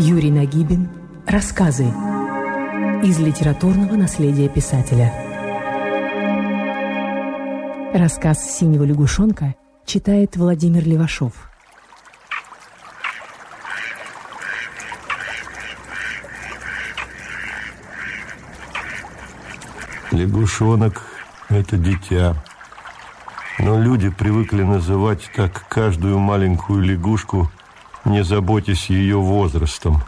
Юрий Нагибин. Рассказы из литературного наследия писателя. Рассказ «Синего лягушонка» читает Владимир Левашов. Лягушонок – это дитя. Но люди привыкли называть так каждую маленькую лягушку, не заботясь ее возрастом.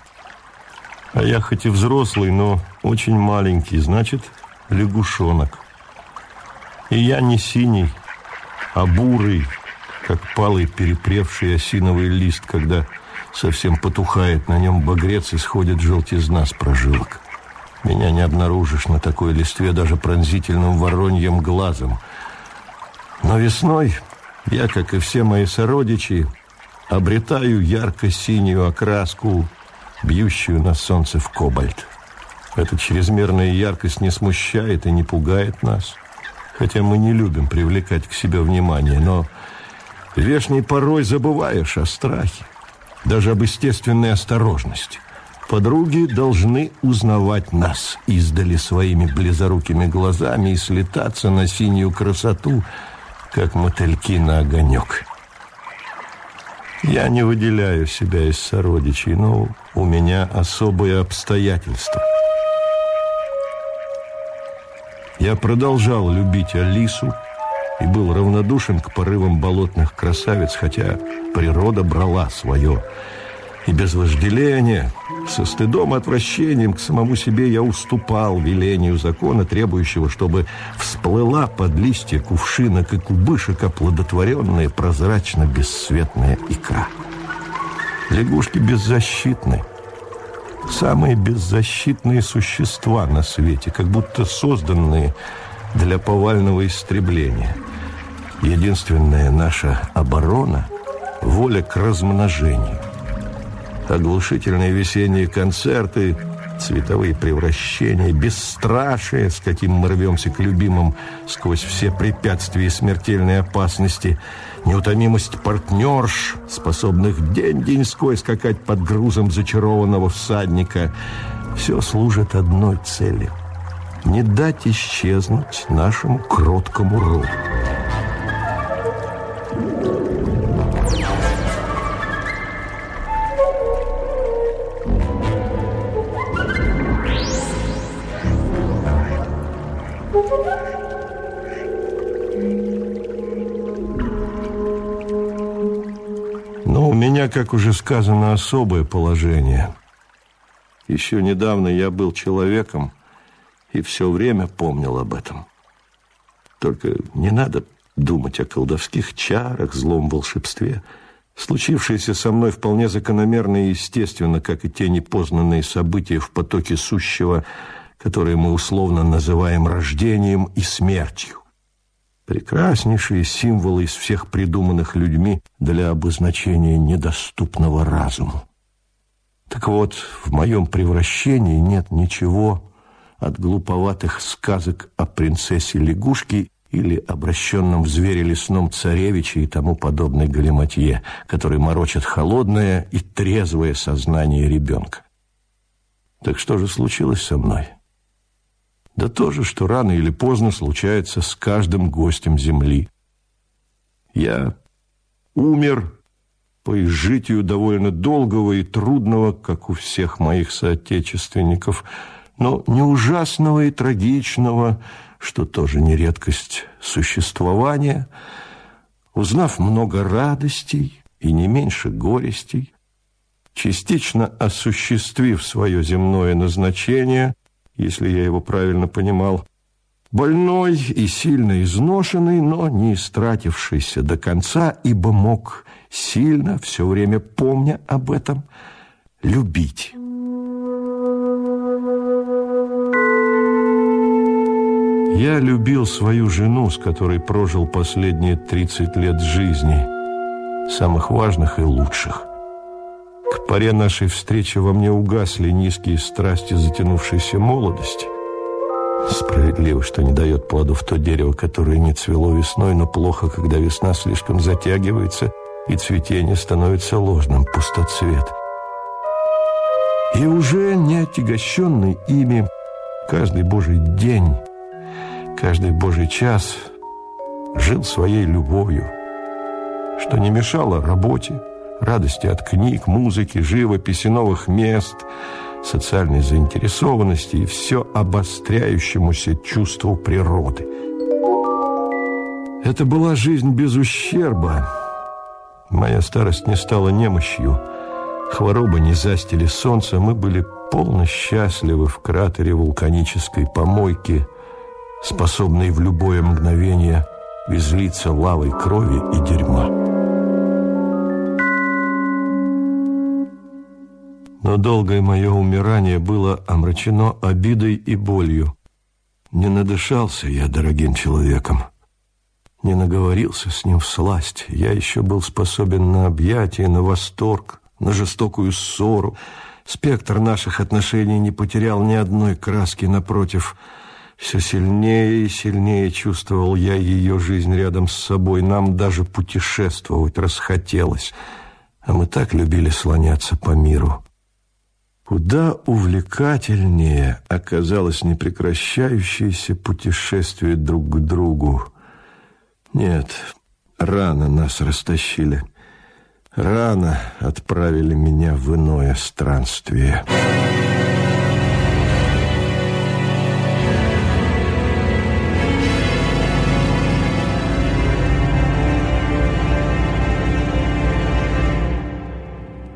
А я хоть и взрослый, но очень маленький, значит, лягушонок. И я не синий, а бурый, как палый перепревший осиновый лист, когда совсем потухает на нем багрец и сходит желтизна с прожилок. Меня не обнаружишь на такой листве даже пронзительным вороньем глазом. Но весной я, как и все мои сородичи, обретаю ярко-синюю окраску, бьющую на солнце в кобальт. Эта чрезмерная яркость не смущает и не пугает нас, хотя мы не любим привлекать к себе внимание, но вешней порой забываешь о страхе, даже об естественной осторожности. Подруги должны узнавать нас издали своими близорукими глазами и слетаться на синюю красоту, как мотыльки на огонек. Я не выделяю себя из сородичей, но у меня особые обстоятельства. Я продолжал любить Алису и был равнодушен к порывам болотных красавиц, хотя природа брала свое – и без вожделения, со стыдом и отвращением к самому себе я уступал велению закона, требующего, чтобы всплыла под листья кувшинок и кубышек оплодотворенная прозрачно-бесцветная икра. Лягушки беззащитны. Самые беззащитные существа на свете, как будто созданные для повального истребления. Единственная наша оборона – воля к размножению – оглушительные весенние концерты, цветовые превращения, бесстрашие, с каким мы рвемся к любимым сквозь все препятствия и смертельные опасности, неутомимость партнерш, способных день-деньской скакать под грузом зачарованного всадника, все служит одной цели – не дать исчезнуть нашему кроткому роду. Как уже сказано, особое положение. Еще недавно я был человеком и все время помнил об этом. Только не надо думать о колдовских чарах, злом волшебстве. Случившееся со мной вполне закономерно и естественно, как и те непознанные события в потоке сущего, которые мы условно называем рождением и смертью прекраснейшие символы из всех придуманных людьми для обозначения недоступного разуму. Так вот, в моем превращении нет ничего от глуповатых сказок о принцессе лягушки или обращенном в звере лесном царевиче и тому подобной галиматье, который морочит холодное и трезвое сознание ребенка. Так что же случилось со мной? Да то же, что рано или поздно случается с каждым гостем Земли. Я умер по изжитию довольно долгого и трудного, как у всех моих соотечественников, но не ужасного и трагичного, что тоже не редкость существования, узнав много радостей и не меньше горестей, частично осуществив свое земное назначение – если я его правильно понимал. Больной и сильно изношенный, но не истратившийся до конца, ибо мог сильно, все время помня об этом, любить. Я любил свою жену, с которой прожил последние 30 лет жизни, самых важных и лучших. К поре нашей встречи во мне угасли низкие страсти затянувшейся молодости. Справедливо, что не дает плодов то дерево, которое не цвело весной, но плохо, когда весна слишком затягивается, и цветение становится ложным, пустоцвет. И уже не отягощенный ими каждый божий день, каждый божий час жил своей любовью, что не мешало работе, радости от книг, музыки, живописи, новых мест, социальной заинтересованности и все обостряющемуся чувству природы. Это была жизнь без ущерба. Моя старость не стала немощью, хвороба не застили солнце, мы были полно счастливы в кратере вулканической помойки, способной в любое мгновение излиться лавой крови и дерьма. Но долгое мое умирание было омрачено обидой и болью. Не надышался я дорогим человеком, не наговорился с ним в сласть. Я еще был способен на объятие, на восторг, на жестокую ссору. Спектр наших отношений не потерял ни одной краски, напротив. Все сильнее и сильнее чувствовал я ее жизнь рядом с собой. Нам даже путешествовать расхотелось, а мы так любили слоняться по миру. Куда увлекательнее оказалось непрекращающееся путешествие друг к другу. Нет, рано нас растащили. Рано отправили меня в иное странствие.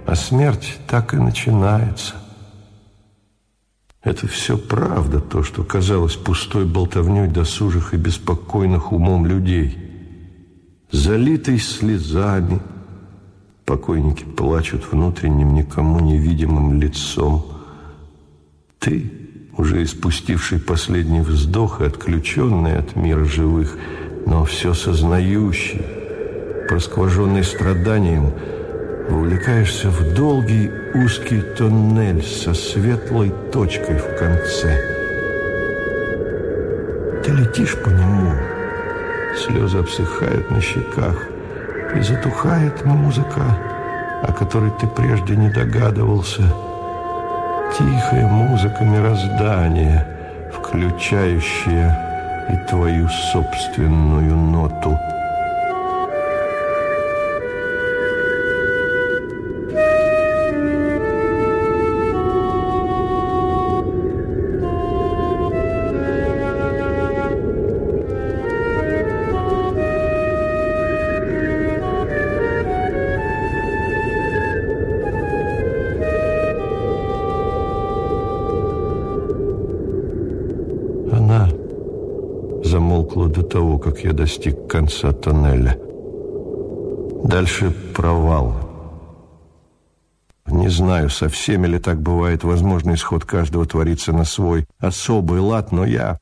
А смерть так и начинается. Это все правда, то, что казалось пустой болтовней досужих и беспокойных умом людей. Залитый слезами, покойники плачут внутренним, никому невидимым лицом. Ты, уже испустивший последний вздох и отключенный от мира живых, но все сознающий, проскваженный страданием, Увлекаешься в долгий узкий тоннель со светлой точкой в конце. Ты летишь по нему, слезы обсыхают на щеках, и затухает музыка, о которой ты прежде не догадывался. Тихая музыка мироздания, включающая и твою собственную ноту – я достиг конца тоннеля. Дальше провал. Не знаю, со всеми ли так бывает, возможно, исход каждого творится на свой особый лад, но я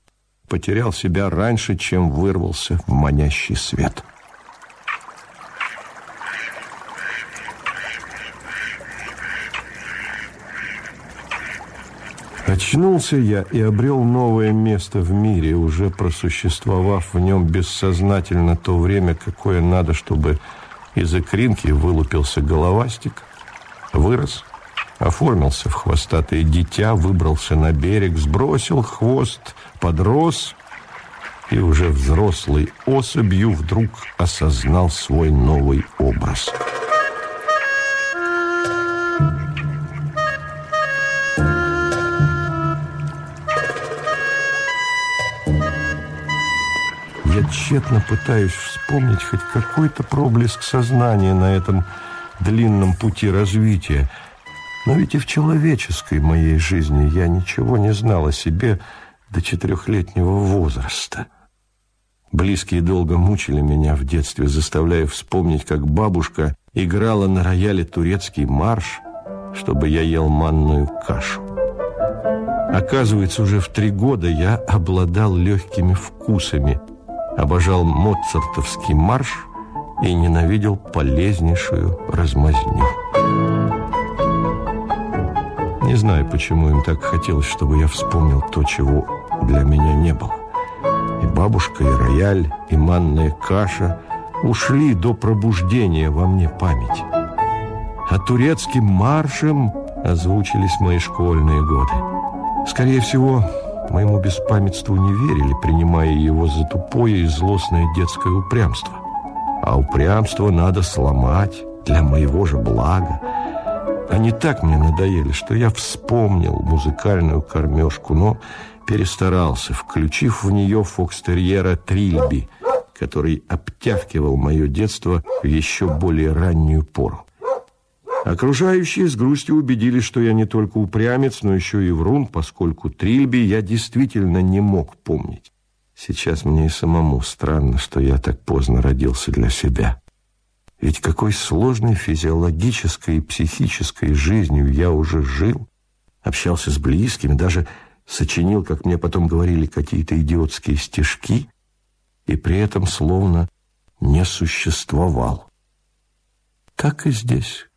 потерял себя раньше, чем вырвался в манящий свет. Очнулся я и обрел новое место в мире, уже просуществовав в нем бессознательно то время, какое надо, чтобы из икринки вылупился головастик, вырос, оформился в хвостатое дитя, выбрался на берег, сбросил хвост, подрос и уже взрослый особью вдруг осознал свой новый образ – Я тщетно пытаюсь вспомнить хоть какой-то проблеск сознания на этом длинном пути развития. Но ведь и в человеческой моей жизни я ничего не знал о себе до четырехлетнего возраста. Близкие долго мучили меня в детстве, заставляя вспомнить, как бабушка играла на рояле турецкий марш, чтобы я ел манную кашу. Оказывается, уже в три года я обладал легкими вкусами – обожал моцартовский марш и ненавидел полезнейшую размазню. Не знаю, почему им так хотелось, чтобы я вспомнил то, чего для меня не было. И бабушка, и рояль, и манная каша ушли до пробуждения во мне памяти. А турецким маршем озвучились мои школьные годы. Скорее всего, моему беспамятству не верили, принимая его за тупое и злостное детское упрямство. А упрямство надо сломать для моего же блага. Они так мне надоели, что я вспомнил музыкальную кормежку, но перестарался, включив в нее фокстерьера Трильби, который обтягивал мое детство в еще более раннюю пору. Окружающие с грустью убедились, что я не только упрямец, но еще и врун, поскольку Трильби я действительно не мог помнить. Сейчас мне и самому странно, что я так поздно родился для себя. Ведь какой сложной физиологической и психической жизнью я уже жил, общался с близкими, даже сочинил, как мне потом говорили, какие-то идиотские стишки, и при этом словно не существовал. Так и здесь.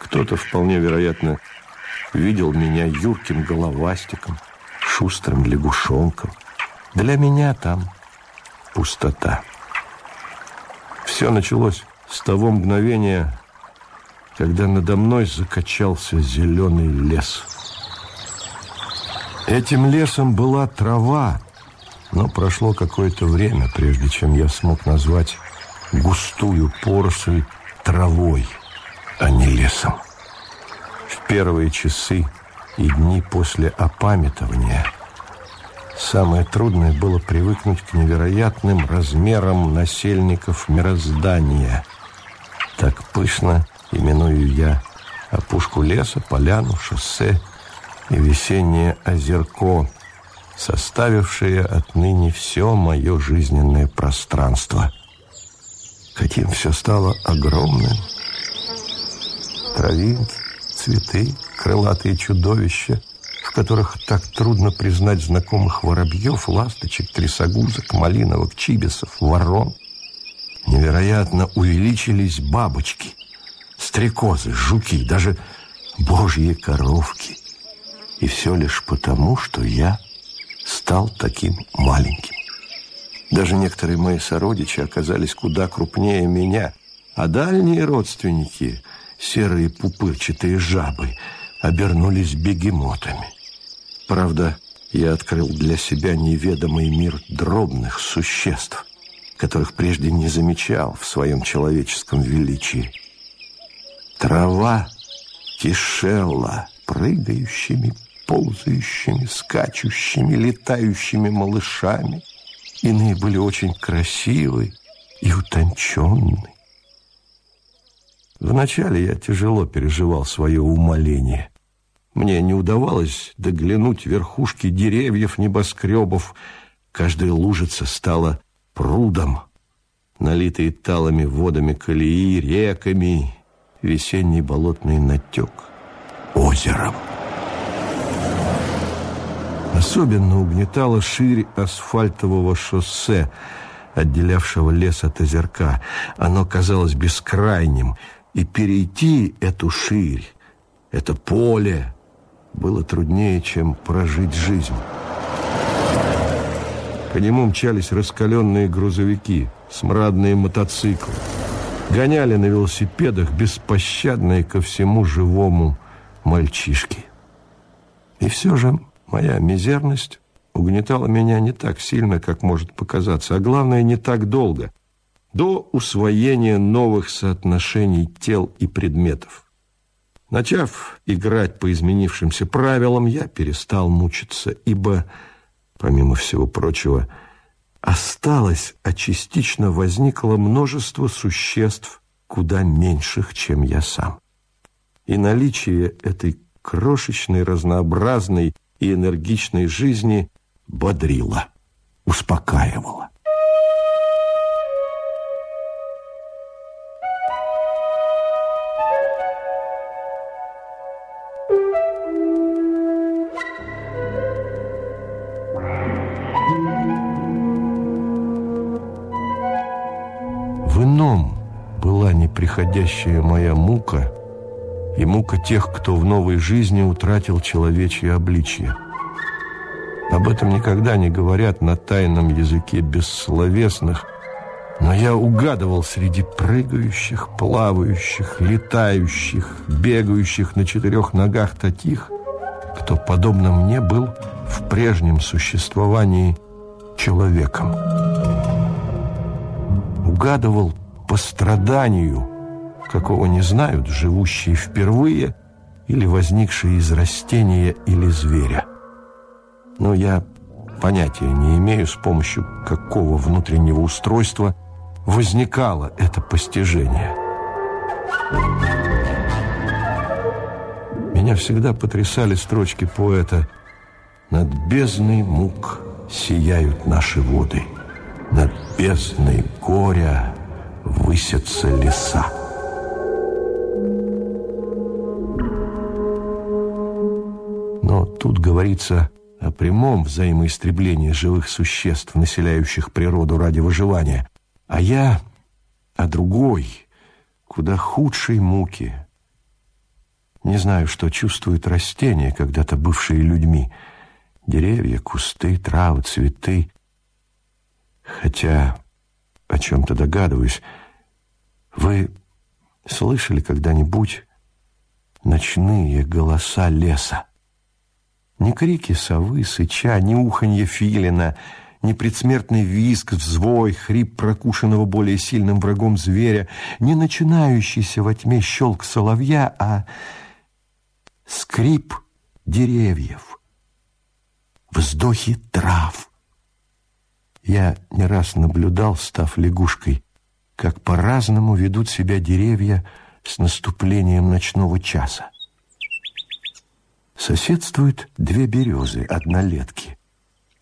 Кто-то, вполне вероятно, видел меня юрким головастиком, шустрым лягушонком. Для меня там пустота. Все началось с того мгновения, когда надо мной закачался зеленый лес. Этим лесом была трава, но прошло какое-то время, прежде чем я смог назвать густую поросль травой – а не лесом. В первые часы и дни после опамятования самое трудное было привыкнуть к невероятным размерам насельников мироздания. Так пышно именую я опушку леса, поляну, шоссе и весеннее озерко, составившее отныне все мое жизненное пространство. Каким все стало огромным, Травинки, цветы, крылатые чудовища, в которых так трудно признать знакомых воробьев, ласточек, трясогузок, малиновок, чибисов, ворон. Невероятно увеличились бабочки, стрекозы, жуки, даже божьи коровки. И все лишь потому, что я стал таким маленьким. Даже некоторые мои сородичи оказались куда крупнее меня, а дальние родственники – серые пупырчатые жабы обернулись бегемотами. Правда, я открыл для себя неведомый мир дробных существ, которых прежде не замечал в своем человеческом величии. Трава кишела прыгающими, ползающими, скачущими, летающими малышами. Иные были очень красивы и утонченны. Вначале я тяжело переживал свое умоление. Мне не удавалось доглянуть верхушки деревьев, небоскребов. Каждая лужица стала прудом, налитые талыми водами колеи, реками, весенний болотный натек озером. Особенно угнетала ширь асфальтового шоссе, отделявшего лес от озерка. Оно казалось бескрайним, и перейти эту ширь, это поле, было труднее, чем прожить жизнь. По нему мчались раскаленные грузовики, смрадные мотоциклы. Гоняли на велосипедах беспощадные ко всему живому мальчишки. И все же моя мизерность угнетала меня не так сильно, как может показаться, а главное, не так долго до усвоения новых соотношений тел и предметов. Начав играть по изменившимся правилам, я перестал мучиться, ибо, помимо всего прочего, осталось, а частично возникло множество существ, куда меньших, чем я сам. И наличие этой крошечной, разнообразной и энергичной жизни бодрило, успокаивало. Неприходящая моя мука и мука тех, кто в новой жизни утратил человечье обличье. Об этом никогда не говорят на тайном языке бессловесных, Но я угадывал среди прыгающих, плавающих, летающих, бегающих на четырех ногах таких, кто, подобно мне, был в прежнем существовании человеком. Угадывал по страданию, какого не знают живущие впервые или возникшие из растения или зверя. Но я понятия не имею, с помощью какого внутреннего устройства возникало это постижение. Меня всегда потрясали строчки поэта «Над бездной мук сияют наши воды, над бездной горя высятся леса». Тут говорится о прямом взаимоистреблении живых существ, населяющих природу ради выживания, а я о другой, куда худшей муке. Не знаю, что чувствуют растения, когда-то бывшие людьми. Деревья, кусты, травы, цветы. Хотя о чем-то догадываюсь. Вы слышали когда-нибудь ночные голоса леса? Ни крики совы, сыча, ни уханье филина, ни предсмертный визг, взвой, хрип прокушенного более сильным врагом зверя, не начинающийся во тьме щелк соловья, а скрип деревьев, вздохи трав. Я не раз наблюдал, став лягушкой, как по-разному ведут себя деревья с наступлением ночного часа соседствуют две березы, однолетки,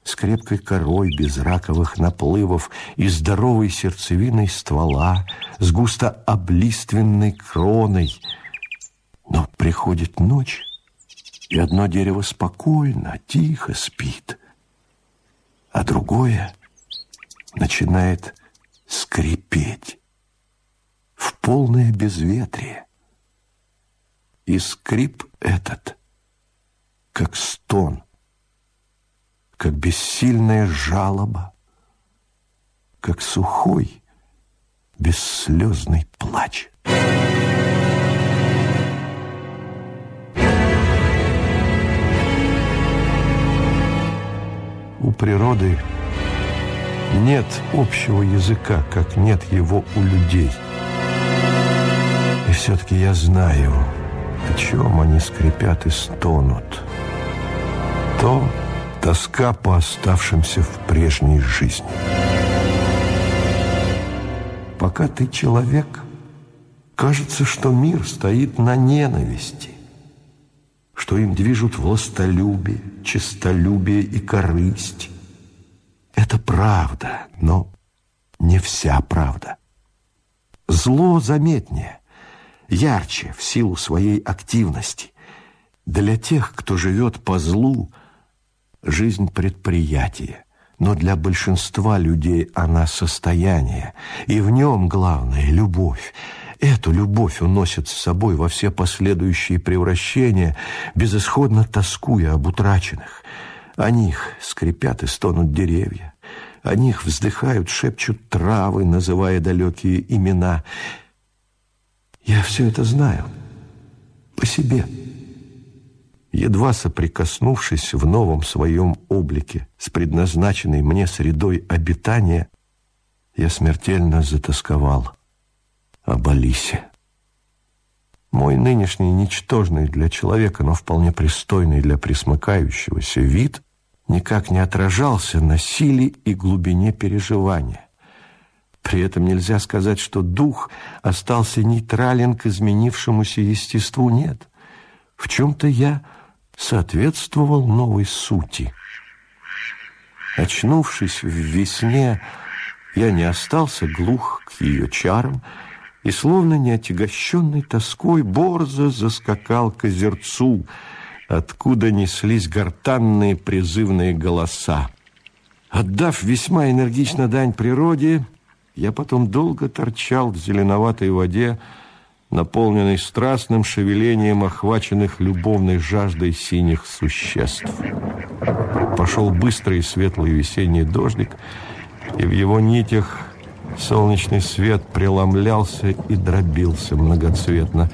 с крепкой корой, без раковых наплывов и здоровой сердцевиной ствола, с густо облиственной кроной. Но приходит ночь, и одно дерево спокойно, тихо спит, а другое начинает скрипеть в полное безветрие. И скрип этот как стон, как бессильная жалоба, как сухой, бесслезный плач. У природы нет общего языка, как нет его у людей. И все-таки я знаю, о чем они скрипят и стонут то тоска по оставшимся в прежней жизни. Пока ты человек, кажется, что мир стоит на ненависти, что им движут властолюбие, честолюбие и корысть. Это правда, но не вся правда. Зло заметнее, ярче в силу своей активности. Для тех, кто живет по злу – Жизнь – предприятие, но для большинства людей она состояние, и в нем главное – любовь. Эту любовь уносит с собой во все последующие превращения, безысходно тоскуя об утраченных. О них скрипят и стонут деревья, о них вздыхают, шепчут травы, называя далекие имена. Я все это знаю по себе едва соприкоснувшись в новом своем облике с предназначенной мне средой обитания, я смертельно затасковал об Алисе. Мой нынешний ничтожный для человека, но вполне пристойный для присмыкающегося вид никак не отражался на силе и глубине переживания. При этом нельзя сказать, что дух остался нейтрален к изменившемуся естеству. Нет, в чем-то я соответствовал новой сути. Очнувшись в весне, я не остался глух к ее чарам и, словно неотягощенный тоской, борзо заскакал к озерцу, откуда неслись гортанные призывные голоса. Отдав весьма энергично дань природе, я потом долго торчал в зеленоватой воде, наполненный страстным шевелением охваченных любовной жаждой синих существ. Пошел быстрый и светлый весенний дождик, и в его нитях Солнечный свет преломлялся и дробился многоцветно.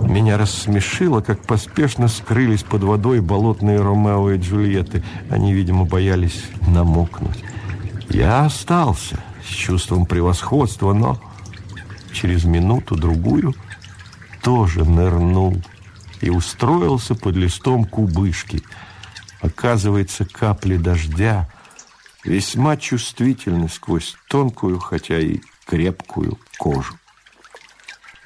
Меня рассмешило, как поспешно скрылись под водой болотные Ромео и Джульетты. Они, видимо, боялись намокнуть. Я остался с чувством превосходства, но через минуту-другую тоже нырнул и устроился под листом кубышки. Оказывается, капли дождя весьма чувствительны сквозь тонкую, хотя и крепкую кожу.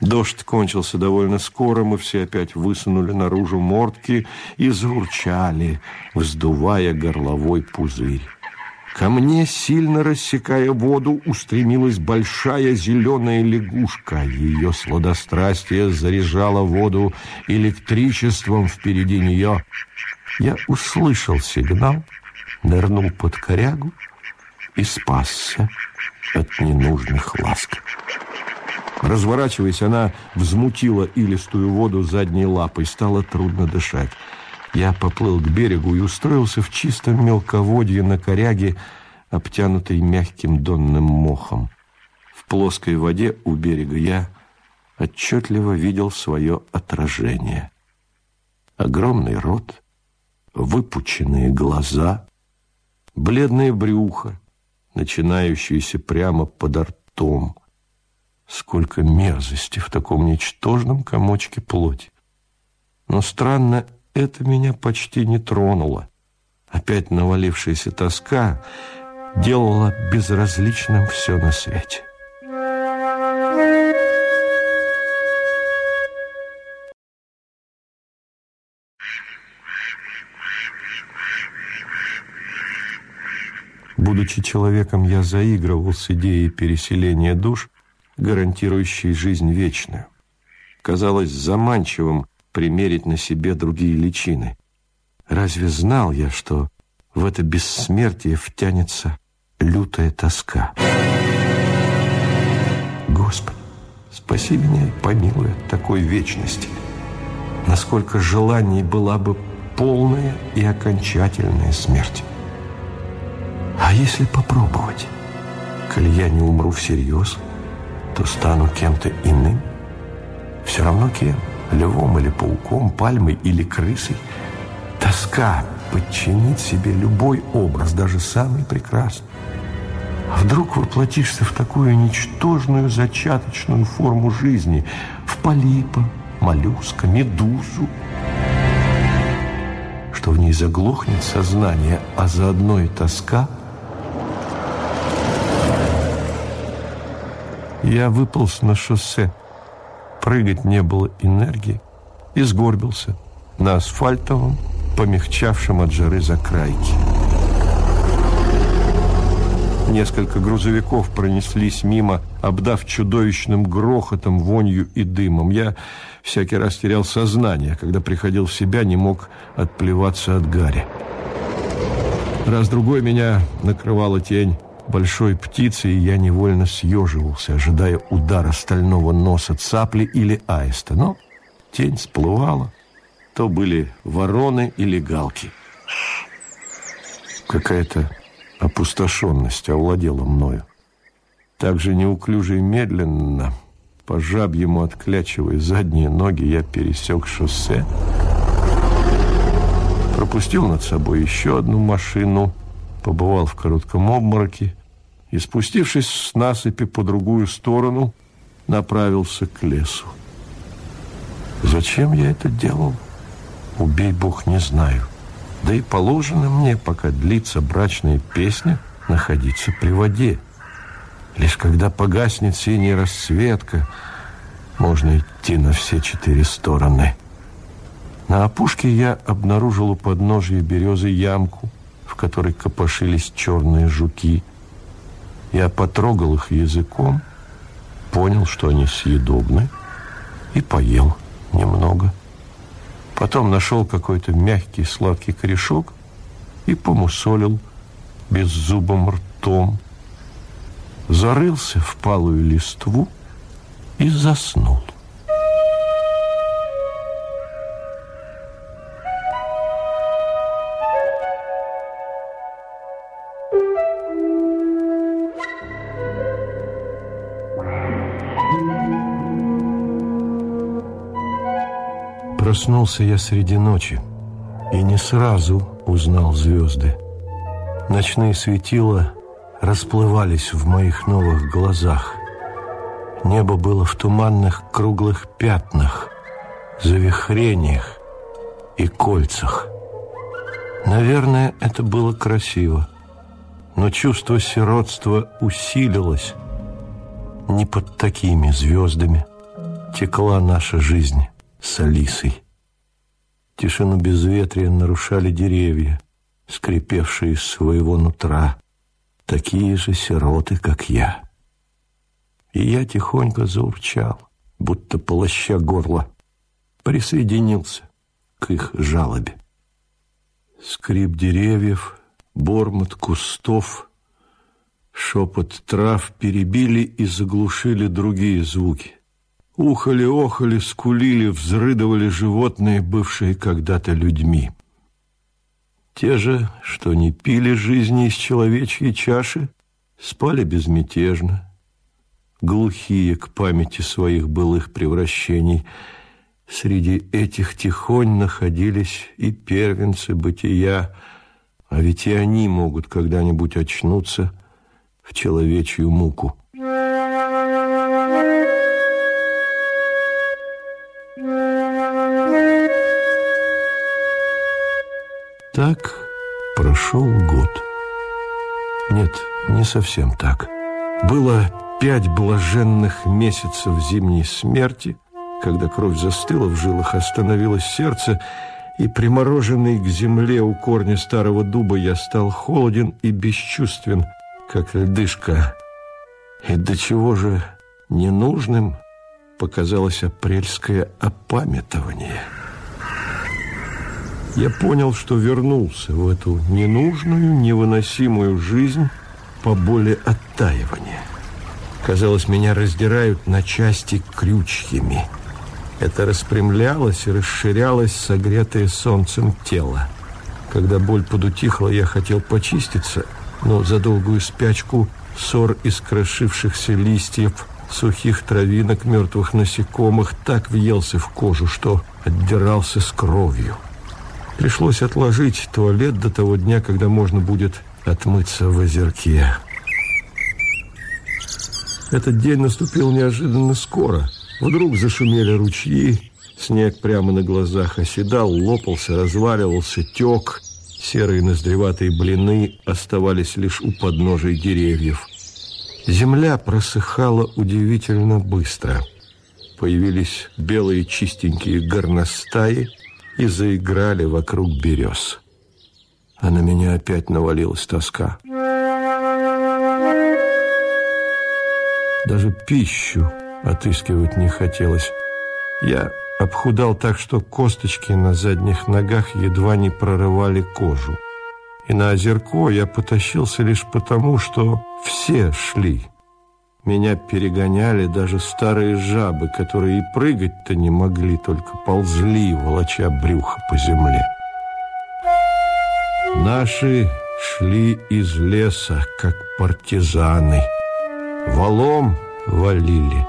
Дождь кончился довольно скоро, мы все опять высунули наружу мордки и заурчали, вздувая горловой пузырь. Ко мне, сильно рассекая воду, устремилась большая зеленая лягушка. Ее сладострастие заряжало воду электричеством впереди нее. Я услышал сигнал, нырнул под корягу и спасся от ненужных ласк. Разворачиваясь, она взмутила илистую воду задней лапой. Стало трудно дышать. Я поплыл к берегу и устроился в чистом мелководье на коряге, обтянутой мягким донным мохом. В плоской воде у берега я отчетливо видел свое отражение. Огромный рот, выпученные глаза, бледное брюхо, начинающееся прямо под ртом. Сколько мерзости в таком ничтожном комочке плоти. Но странно это меня почти не тронуло. Опять навалившаяся тоска делала безразличным все на свете. Будучи человеком, я заигрывал с идеей переселения душ, гарантирующей жизнь вечную. Казалось заманчивым примерить на себе другие личины. Разве знал я, что в это бессмертие втянется лютая тоска? Господи, спаси меня и помилуй от такой вечности. Насколько желаний была бы полная и окончательная смерть. А если попробовать? Коль я не умру всерьез, то стану кем-то иным. Все равно кем львом или пауком, пальмой или крысой. Тоска подчинит себе любой образ, даже самый прекрасный. А вдруг воплотишься в такую ничтожную зачаточную форму жизни, в полипа, моллюска, медузу, что в ней заглохнет сознание, а заодно и тоска. Я выполз на шоссе, Прыгать не было энергии и сгорбился на асфальтовом, помягчавшем от жары закрайке. Несколько грузовиков пронеслись мимо, обдав чудовищным грохотом, вонью и дымом. Я всякий раз терял сознание, когда приходил в себя, не мог отплеваться от гари. Раз-другой меня накрывала тень большой птицы, я невольно съеживался, ожидая удара стального носа цапли или аиста. Но тень сплывала. То были вороны или галки. Какая-то опустошенность овладела мною. Так же неуклюже и медленно, по жабьему отклячивая задние ноги, я пересек шоссе, пропустил над собой еще одну машину, побывал в коротком обмороке и, спустившись с насыпи по другую сторону, направился к лесу. Зачем я это делал? Убей бог, не знаю. Да и положено мне, пока длится брачная песня, находиться при воде. Лишь когда погаснет синяя расцветка, можно идти на все четыре стороны. На опушке я обнаружил у подножия березы ямку, в которой копошились черные жуки – я потрогал их языком, понял, что они съедобны, и поел немного. Потом нашел какой-то мягкий сладкий корешок и помусолил беззубым ртом. Зарылся в палую листву и заснул. Проснулся я среди ночи и не сразу узнал звезды. Ночные светила расплывались в моих новых глазах. Небо было в туманных круглых пятнах, завихрениях и кольцах. Наверное, это было красиво, но чувство сиротства усилилось. Не под такими звездами текла наша жизнь с Алисой. Тишину безветрия нарушали деревья, скрипевшие из своего нутра, такие же сироты, как я. И я тихонько заурчал, будто полоща горло, присоединился к их жалобе. Скрип деревьев, бормот кустов, шепот трав перебили и заглушили другие звуки. Ухали, охали, скулили, взрыдывали животные, бывшие когда-то людьми. Те же, что не пили жизни из человечьей чаши, спали безмятежно, глухие к памяти своих былых превращений. Среди этих тихонь находились и первенцы бытия, а ведь и они могут когда-нибудь очнуться в человечью муку. Так прошел год. Нет, не совсем так. Было пять блаженных месяцев зимней смерти, когда кровь застыла в жилах, остановилось сердце, и, примороженный к земле у корня старого дуба, я стал холоден и бесчувствен, как льдышка. И до чего же ненужным показалось апрельское опамятование – я понял, что вернулся в эту ненужную, невыносимую жизнь по боли оттаивания. Казалось, меня раздирают на части крючьями. Это распрямлялось и расширялось согретое солнцем тело. Когда боль подутихла, я хотел почиститься, но за долгую спячку ссор из крошившихся листьев, сухих травинок, мертвых насекомых так въелся в кожу, что отдирался с кровью. Пришлось отложить туалет до того дня, когда можно будет отмыться в озерке. Этот день наступил неожиданно скоро. Вдруг зашумели ручьи, снег прямо на глазах оседал, лопался, разваливался, тек. Серые ноздреватые блины оставались лишь у подножия деревьев. Земля просыхала удивительно быстро. Появились белые чистенькие горностаи – и заиграли вокруг берез. А на меня опять навалилась тоска. Даже пищу отыскивать не хотелось. Я обхудал так, что косточки на задних ногах едва не прорывали кожу. И на озерко я потащился лишь потому, что все шли. Меня перегоняли даже старые жабы, которые и прыгать-то не могли, только ползли, волоча брюхо по земле. Наши шли из леса, как партизаны. Валом валили.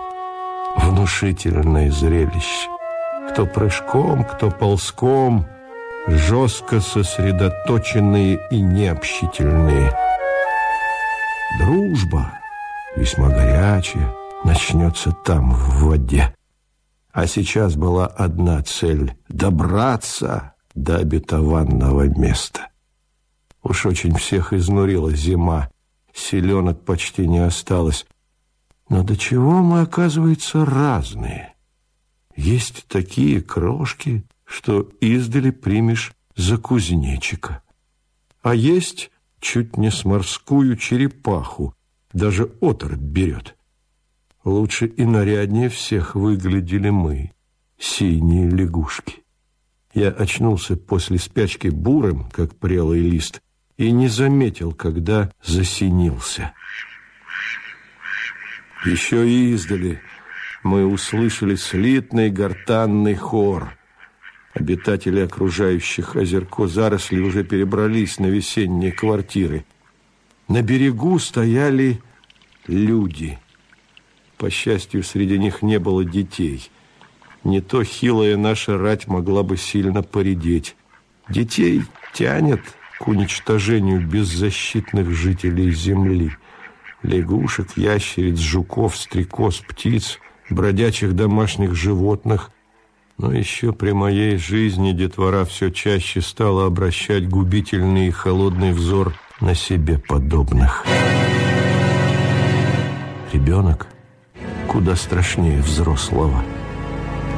Внушительное зрелище. Кто прыжком, кто ползком, жестко сосредоточенные и необщительные. Дружба — весьма горячая, начнется там, в воде. А сейчас была одна цель — добраться до обетованного места. Уж очень всех изнурила зима, селенок почти не осталось. Но до чего мы, оказывается, разные? Есть такие крошки, что издали примешь за кузнечика. А есть чуть не с морскую черепаху, даже оторопь берет. Лучше и наряднее всех выглядели мы, синие лягушки. Я очнулся после спячки бурым, как прелый лист, и не заметил, когда засинился. Еще и издали мы услышали слитный гортанный хор. Обитатели окружающих озерко заросли уже перебрались на весенние квартиры. На берегу стояли люди. По счастью, среди них не было детей. не то хилая наша рать могла бы сильно поредеть. Детей тянет к уничтожению беззащитных жителей Земли. Лягушек, ящериц, жуков, стрекоз, птиц, бродячих домашних животных. Но еще при моей жизни детвора все чаще стала обращать губительный и холодный взор на себе подобных. Ребенок куда страшнее взрослого.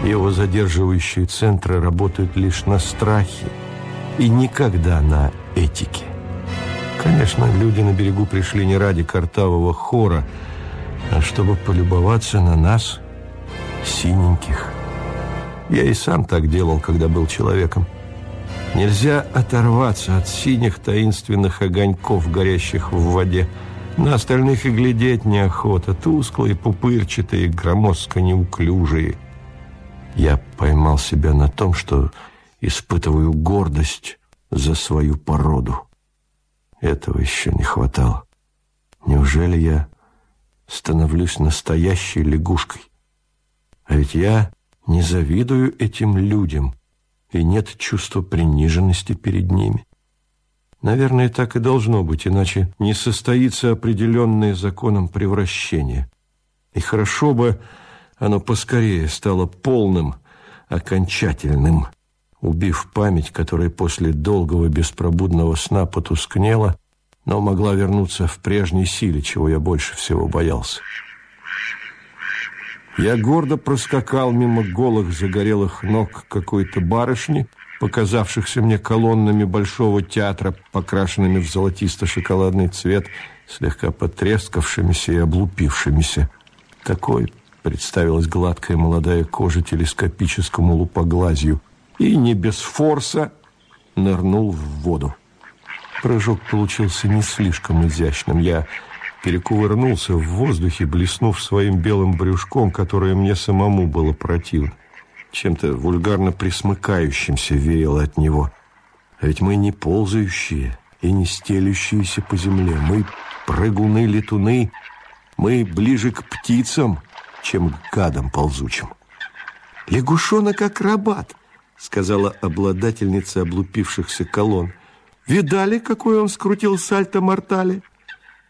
Его задерживающие центры работают лишь на страхе и никогда на этике. Конечно, люди на берегу пришли не ради картавого хора, а чтобы полюбоваться на нас, синеньких. Я и сам так делал, когда был человеком. Нельзя оторваться от синих таинственных огоньков, горящих в воде. На остальных и глядеть неохота, тусклые, пупырчатые, громоздко неуклюжие. Я поймал себя на том, что испытываю гордость за свою породу. Этого еще не хватало. Неужели я становлюсь настоящей лягушкой? А ведь я не завидую этим людям, и нет чувства приниженности перед ними. Наверное, так и должно быть, иначе не состоится определенное законом превращение. И хорошо бы оно поскорее стало полным, окончательным, убив память, которая после долгого беспробудного сна потускнела, но могла вернуться в прежней силе, чего я больше всего боялся. Я гордо проскакал мимо голых загорелых ног какой-то барышни, показавшихся мне колоннами большого театра, покрашенными в золотисто-шоколадный цвет, слегка потрескавшимися и облупившимися. Такой представилась гладкая молодая кожа телескопическому лупоглазью и не без форса нырнул в воду. Прыжок получился не слишком изящным. Я перекувырнулся в воздухе, блеснув своим белым брюшком, которое мне самому было противно чем-то вульгарно присмыкающимся веяло от него. А ведь мы не ползающие и не стелющиеся по земле. Мы прыгуны-летуны, мы ближе к птицам, чем к гадам ползучим. «Лягушонок-акробат», — сказала обладательница облупившихся колонн. «Видали, какой он скрутил сальто-мортале?»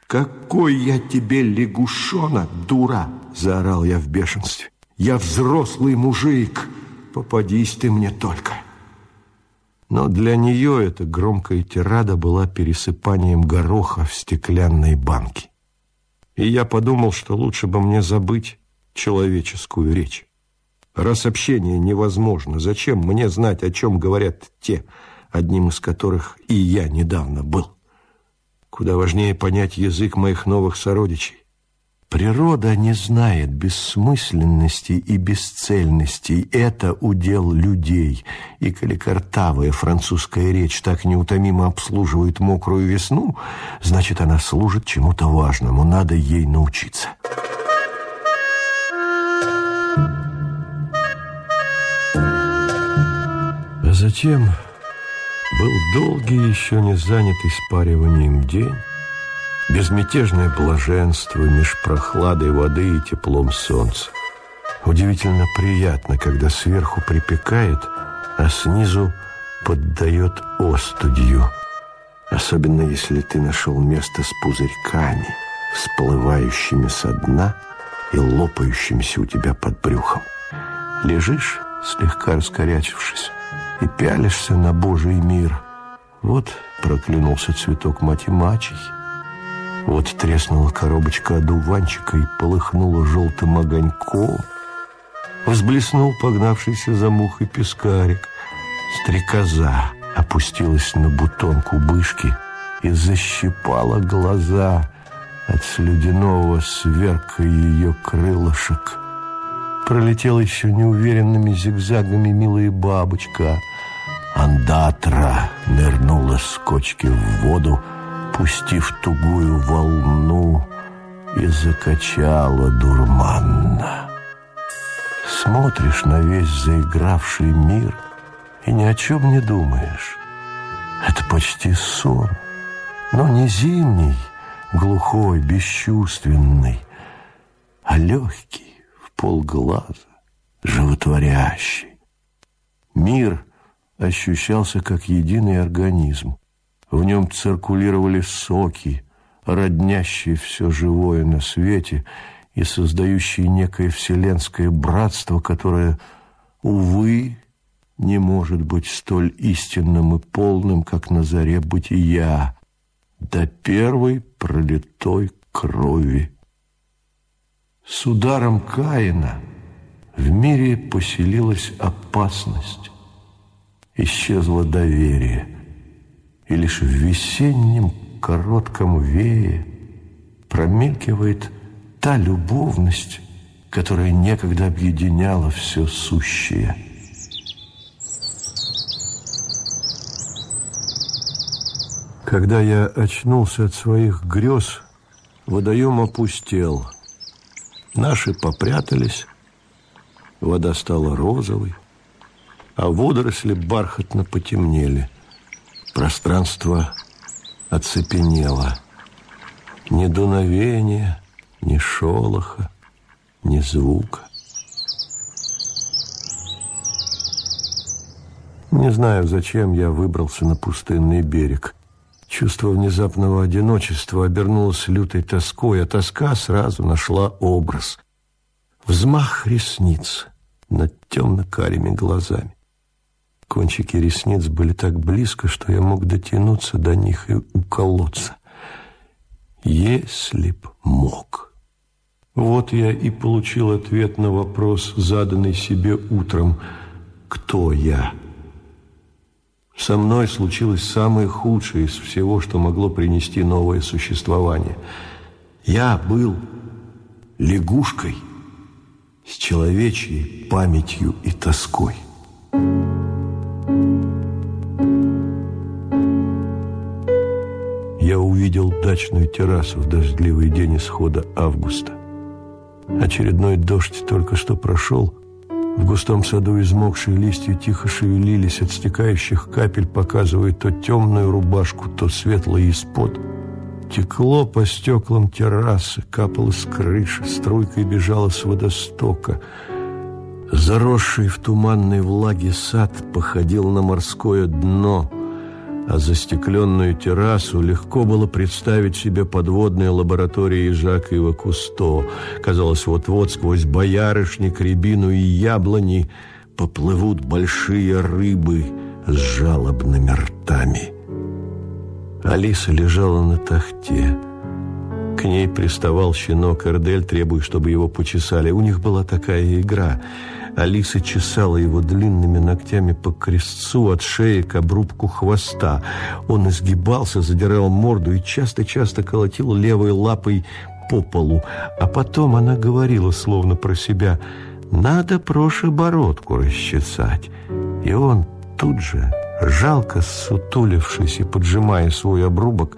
«Какой я тебе лягушонок, дура!» — заорал я в бешенстве. Я взрослый мужик, попадись ты мне только. Но для нее эта громкая тирада была пересыпанием гороха в стеклянной банке. И я подумал, что лучше бы мне забыть человеческую речь. Раз общение невозможно, зачем мне знать, о чем говорят те, одним из которых и я недавно был? Куда важнее понять язык моих новых сородичей. Природа не знает бессмысленности и бесцельности. Это удел людей. И коли картавая французская речь так неутомимо обслуживает мокрую весну, значит, она служит чему-то важному. Надо ей научиться. А затем был долгий, еще не занятый спариванием день, Безмятежное блаженство меж прохладой воды и теплом солнца. Удивительно приятно, когда сверху припекает, а снизу поддает остудью. Особенно, если ты нашел место с пузырьками, всплывающими со дна и лопающимися у тебя под брюхом. Лежишь, слегка раскорячившись, и пялишься на Божий мир. Вот проклюнулся цветок мать и мачехи, вот треснула коробочка одуванчика и полыхнула желтым огоньком. Взблеснул погнавшийся за мухой пескарик. Стрекоза опустилась на бутон кубышки и защипала глаза от слюдяного сверка ее крылышек. Пролетела еще неуверенными зигзагами милая бабочка. Андатра нырнула с кочки в воду, пустив тугую волну, и закачала дурманно. Смотришь на весь заигравший мир и ни о чем не думаешь. Это почти сон, но не зимний, глухой, бесчувственный, а легкий, полглаза, животворящий. Мир ощущался как единый организм. В нем циркулировали соки, роднящие все живое на свете и создающие некое вселенское братство, которое, увы, не может быть столь истинным и полным, как на заре бытия, до первой пролитой крови. С ударом Каина в мире поселилась опасность, исчезло доверие, и лишь в весеннем коротком вее промелькивает та любовность, которая некогда объединяла все сущее. Когда я очнулся от своих грез, водоем опустел. Наши попрятались, вода стала розовой, а водоросли бархатно потемнели. Пространство оцепенело. Ни дуновения, ни шолоха, ни звука. Не знаю, зачем я выбрался на пустынный берег. Чувство внезапного одиночества обернулось лютой тоской, а тоска сразу нашла образ. Взмах ресниц над темно-карими глазами. Кончики ресниц были так близко, что я мог дотянуться до них и уколоться. Если б мог. Вот я и получил ответ на вопрос, заданный себе утром. Кто я? Со мной случилось самое худшее из всего, что могло принести новое существование. Я был лягушкой с человечьей памятью и тоской. Я увидел дачную террасу в дождливый день исхода августа. Очередной дождь только что прошел. В густом саду измокшие листья тихо шевелились от стекающих капель, показывая то темную рубашку, то светлый испод. Текло по стеклам террасы, капало с крыши, струйкой бежало с водостока. Заросший в туманной влаге сад походил на морское дно — а застекленную террасу легко было представить себе подводные лаборатории Жака Ива Кусто. Казалось, вот-вот сквозь боярышник, рябину и яблони поплывут большие рыбы с жалобными ртами. Алиса лежала на тахте. К ней приставал щенок Эрдель, требуя, чтобы его почесали. У них была такая игра — Алиса чесала его длинными ногтями по крестцу от шеи к обрубку хвоста. Он изгибался, задирал морду и часто-часто колотил левой лапой по полу. А потом она говорила, словно про себя, «Надо проше бородку расчесать». И он тут же, жалко сутулившись и поджимая свой обрубок,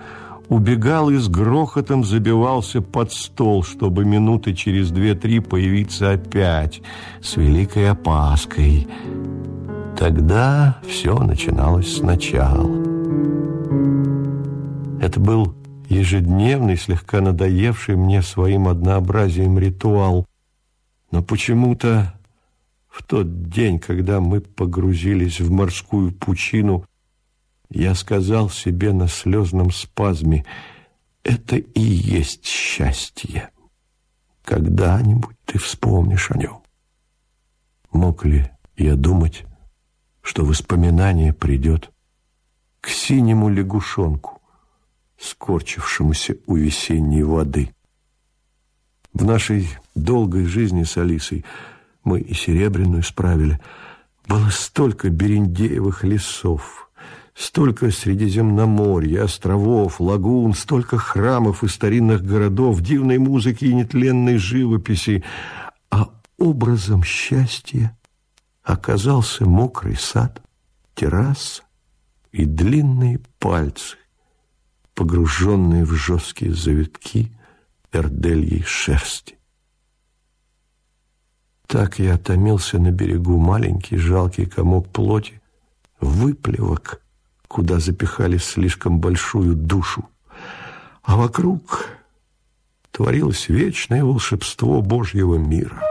убегал и с грохотом забивался под стол, чтобы минуты через две-три появиться опять с великой опаской. Тогда все начиналось сначала. Это был ежедневный, слегка надоевший мне своим однообразием ритуал. Но почему-то в тот день, когда мы погрузились в морскую пучину, я сказал себе на слезном спазме, это и есть счастье. Когда-нибудь ты вспомнишь о нем. Мог ли я думать, что воспоминание придет к синему лягушонку, скорчившемуся у весенней воды? В нашей долгой жизни с Алисой мы и Серебряную справили. Было столько берендеевых лесов, Столько Средиземноморья, островов, лагун, столько храмов и старинных городов, дивной музыки и нетленной живописи. А образом счастья оказался мокрый сад, терраса и длинные пальцы, погруженные в жесткие завитки эрдельей шерсти. Так я томился на берегу маленький жалкий комок плоти, выплевок, куда запихали слишком большую душу. А вокруг творилось вечное волшебство Божьего мира.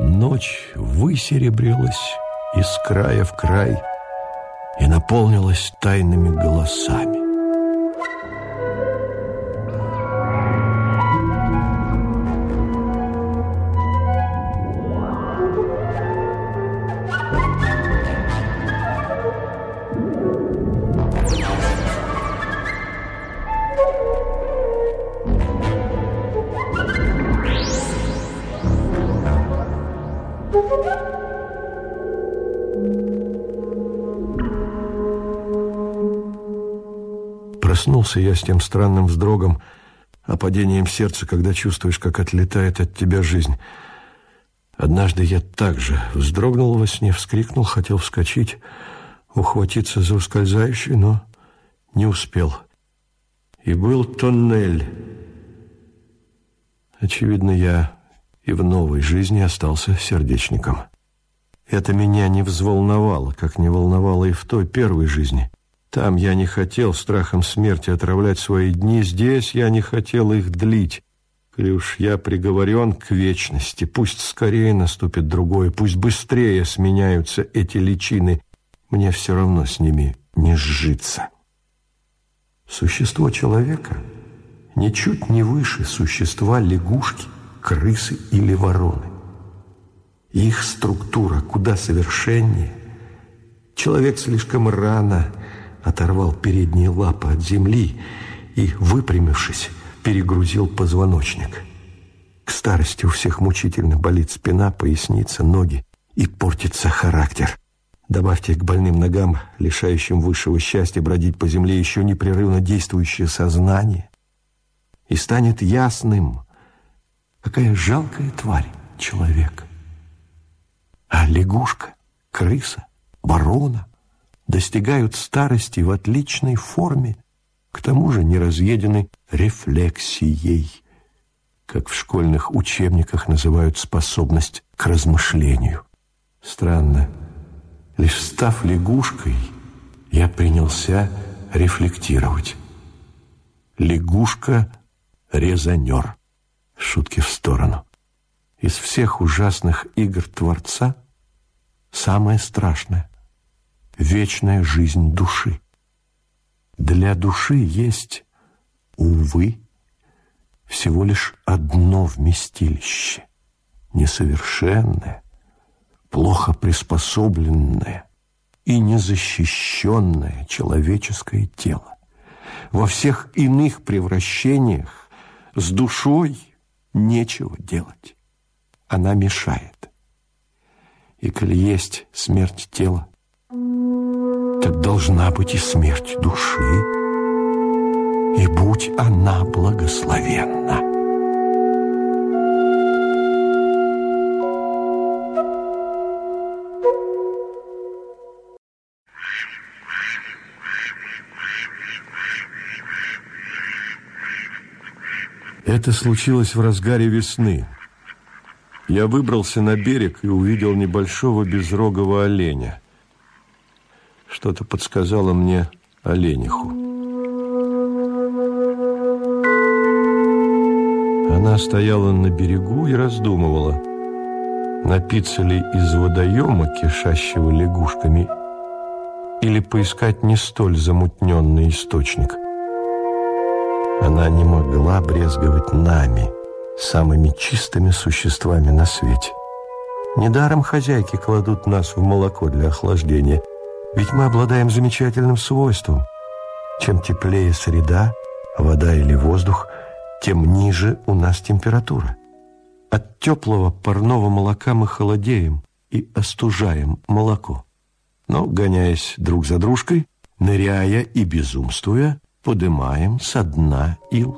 ночь высеребрилась из края в край и наполнилась тайными голосами. Проснулся я с тем странным вздрогом, опадением сердца, когда чувствуешь, как отлетает от тебя жизнь. Однажды я также вздрогнул во сне, вскрикнул, хотел вскочить, ухватиться за ускользающий, но не успел. И был тоннель. Очевидно, я и в новой жизни остался сердечником. Это меня не взволновало, как не волновало и в той первой жизни. Там я не хотел страхом смерти отравлять свои дни, здесь я не хотел их длить. Уж я приговорен к вечности, пусть скорее наступит другое, пусть быстрее сменяются эти личины, мне все равно с ними не сжиться. Существо человека ничуть не выше существа лягушки, крысы или вороны. Их структура куда совершеннее. Человек слишком рано оторвал передние лапы от земли и, выпрямившись, перегрузил позвоночник. К старости у всех мучительно болит спина, поясница, ноги и портится характер. Добавьте к больным ногам, лишающим высшего счастья бродить по земле, еще непрерывно действующее сознание, и станет ясным, какая жалкая тварь человек. А лягушка, крыса, ворона достигают старости в отличной форме, к тому же не разъедены рефлексией, как в школьных учебниках называют способность к размышлению. Странно, лишь став лягушкой, я принялся рефлектировать. Лягушка-резонер. Шутки в сторону. Из всех ужасных игр Творца самое страшное вечная жизнь души. Для души есть, увы, всего лишь одно вместилище, несовершенное, плохо приспособленное и незащищенное человеческое тело. Во всех иных превращениях с душой нечего делать. Она мешает. И коли есть смерть тела, так должна быть и смерть души, и будь она благословенна. Это случилось в разгаре весны. Я выбрался на берег и увидел небольшого безрогого оленя – что-то подсказало мне олениху. Она стояла на берегу и раздумывала, напиться ли из водоема, кишащего лягушками, или поискать не столь замутненный источник. Она не могла брезговать нами, самыми чистыми существами на свете. Недаром хозяйки кладут нас в молоко для охлаждения – ведь мы обладаем замечательным свойством. Чем теплее среда, вода или воздух, тем ниже у нас температура. От теплого парного молока мы холодеем и остужаем молоко. Но, гоняясь друг за дружкой, ныряя и безумствуя, подымаем со дна ил.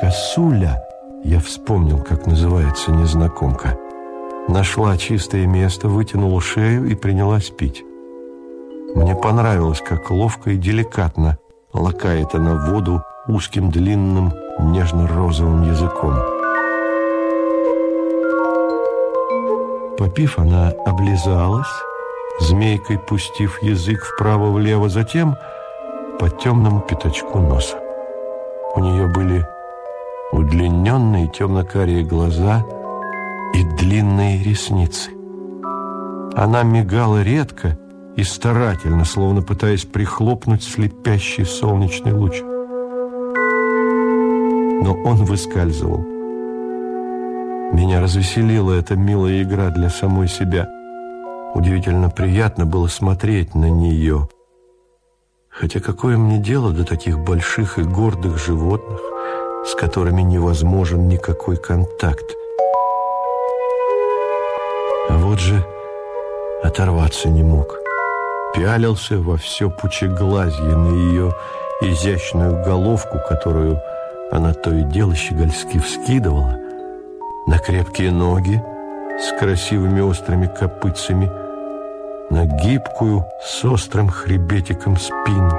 Косуля, я вспомнил, как называется незнакомка – Нашла чистое место, вытянула шею и принялась пить. Мне понравилось, как ловко и деликатно лакает она воду узким длинным нежно-розовым языком. Попив, она облизалась, змейкой пустив язык вправо-влево, затем по темному пятачку носа. У нее были удлиненные темно-карие глаза и длинные ресницы. Она мигала редко и старательно, словно пытаясь прихлопнуть слепящий солнечный луч. Но он выскальзывал. Меня развеселила эта милая игра для самой себя. Удивительно приятно было смотреть на нее. Хотя какое мне дело до таких больших и гордых животных, с которыми невозможен никакой контакт? А вот же оторваться не мог. Пялился во все пучеглазье на ее изящную головку, которую она то и дело щегольски вскидывала, на крепкие ноги с красивыми острыми копытцами, на гибкую с острым хребетиком спину.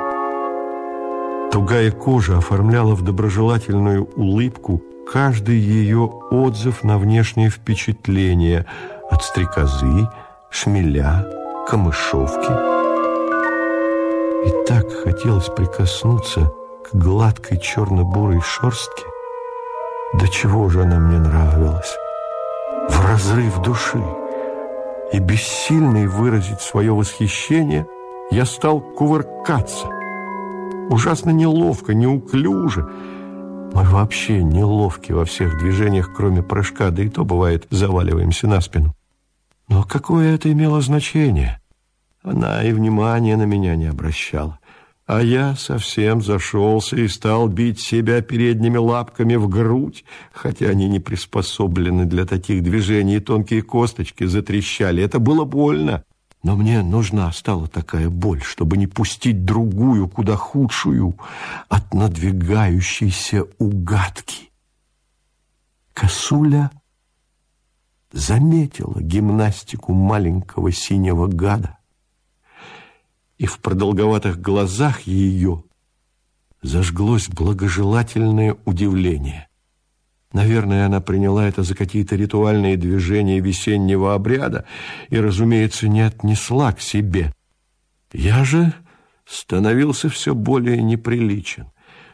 Тугая кожа оформляла в доброжелательную улыбку каждый ее отзыв на внешнее впечатление от стрекозы, шмеля, камышовки. И так хотелось прикоснуться к гладкой черно-бурой шерстке. До чего же она мне нравилась? В разрыв души. И бессильный выразить свое восхищение, я стал кувыркаться. Ужасно неловко, неуклюже. Мы вообще неловки во всех движениях, кроме прыжка, да и то, бывает, заваливаемся на спину. Но какое это имело значение? Она и внимания на меня не обращала. А я совсем зашелся и стал бить себя передними лапками в грудь, хотя они не приспособлены для таких движений, тонкие косточки затрещали. Это было больно. Но мне нужна стала такая боль, чтобы не пустить другую, куда худшую, от надвигающейся угадки. Косуля заметила гимнастику маленького синего гада, и в продолговатых глазах ее зажглось благожелательное удивление. Наверное, она приняла это за какие-то ритуальные движения весеннего обряда и, разумеется, не отнесла к себе. Я же становился все более неприличен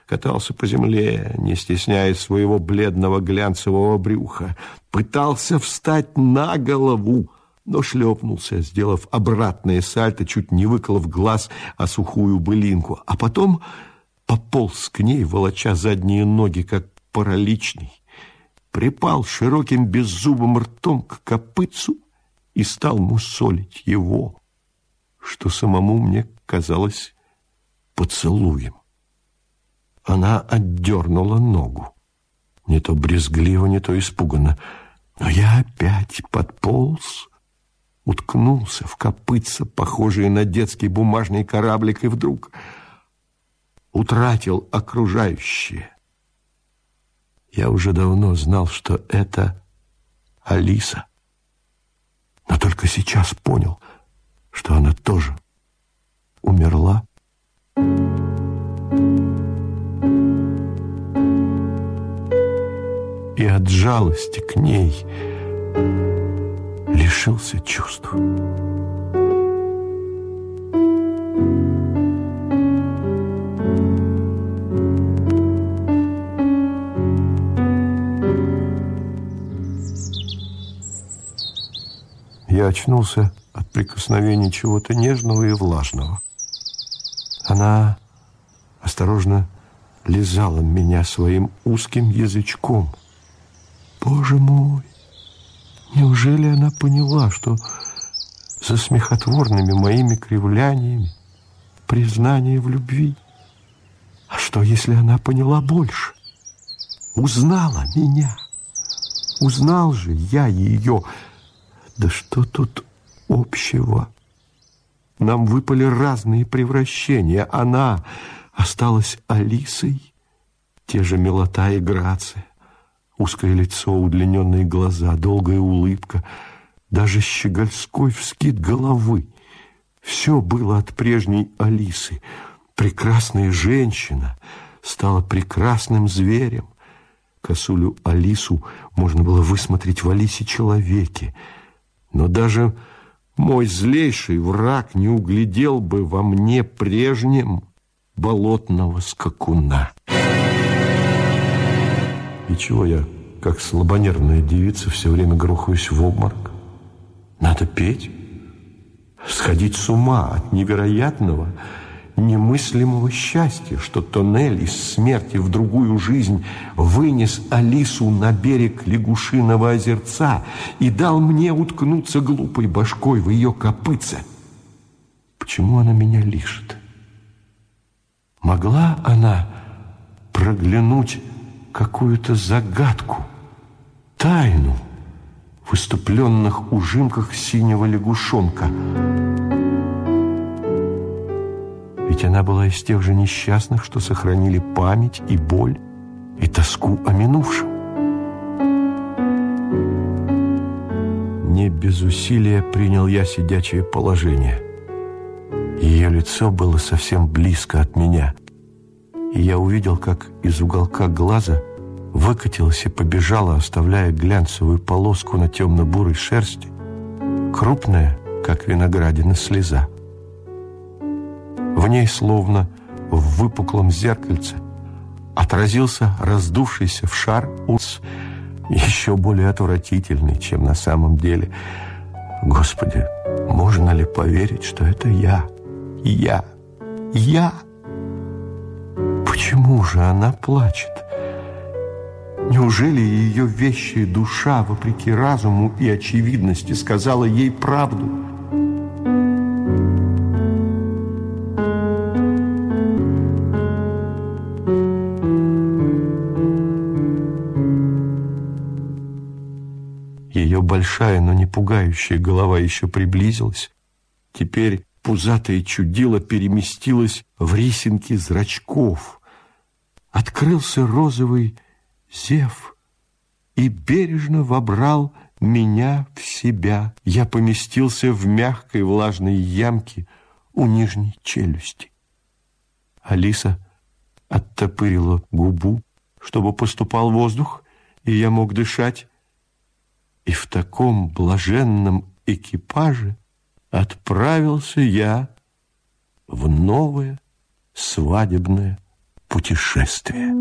катался по земле, не стесняясь своего бледного глянцевого брюха, пытался встать на голову, но шлепнулся, сделав обратное сальто, чуть не выколов глаз о сухую былинку, а потом пополз к ней, волоча задние ноги, как параличный, припал широким беззубым ртом к копытцу и стал мусолить его, что самому мне казалось поцелуем. Она отдернула ногу. Не то брезгливо, не то испуганно. Но я опять подполз, уткнулся в копытца, похожие на детский бумажный кораблик, и вдруг утратил окружающее. Я уже давно знал, что это Алиса, но только сейчас понял, что она тоже умерла. И от жалости к ней лишился чувств. Я очнулся от прикосновения чего-то нежного и влажного. Она осторожно лизала меня своим узким язычком. Боже мой! Неужели она поняла, что за смехотворными моими кривляниями признание в любви? А что, если она поняла больше? Узнала меня. Узнал же я ее. Да что тут общего? Нам выпали разные превращения. Она осталась Алисой, те же милота и грация. Узкое лицо, удлиненные глаза, долгая улыбка, даже щегольской вскид головы. Все было от прежней Алисы. Прекрасная женщина стала прекрасным зверем. Косулю Алису можно было высмотреть в Алисе человеке. Но даже мой злейший враг не углядел бы во мне прежнем болотного скакуна. И чего я, как слабонервная девица, все время грохаюсь в обморок? Надо петь, сходить с ума от невероятного, немыслимого счастья, что тоннель из смерти в другую жизнь вынес Алису на берег лягушиного озерца и дал мне уткнуться глупой башкой в ее копытце. Почему она меня лишит? Могла она проглянуть какую-то загадку, тайну в выступленных ужимках синего лягушонка. Ведь она была из тех же несчастных, что сохранили память и боль, и тоску о минувшем. Не без усилия принял я сидячее положение. Ее лицо было совсем близко от меня, и я увидел, как из уголка глаза выкатилась и побежала, оставляя глянцевую полоску на темно-бурой шерсти, крупная, как виноградина, слеза. В ней, словно в выпуклом зеркальце, отразился раздувшийся в шар ус, еще более отвратительный, чем на самом деле. Господи, можно ли поверить, что это я? Я! Я! Почему же она плачет? Неужели ее вещая душа, вопреки разуму и очевидности, сказала ей правду? Ее большая, но не пугающая голова еще приблизилась. Теперь пузатое чудило переместилось в рисинки зрачков. Открылся розовый Зев и бережно вобрал меня в себя. Я поместился в мягкой влажной ямке у нижней челюсти. Алиса оттопырила губу, чтобы поступал воздух, и я мог дышать. И в таком блаженном экипаже отправился я в новое свадебное путешествие.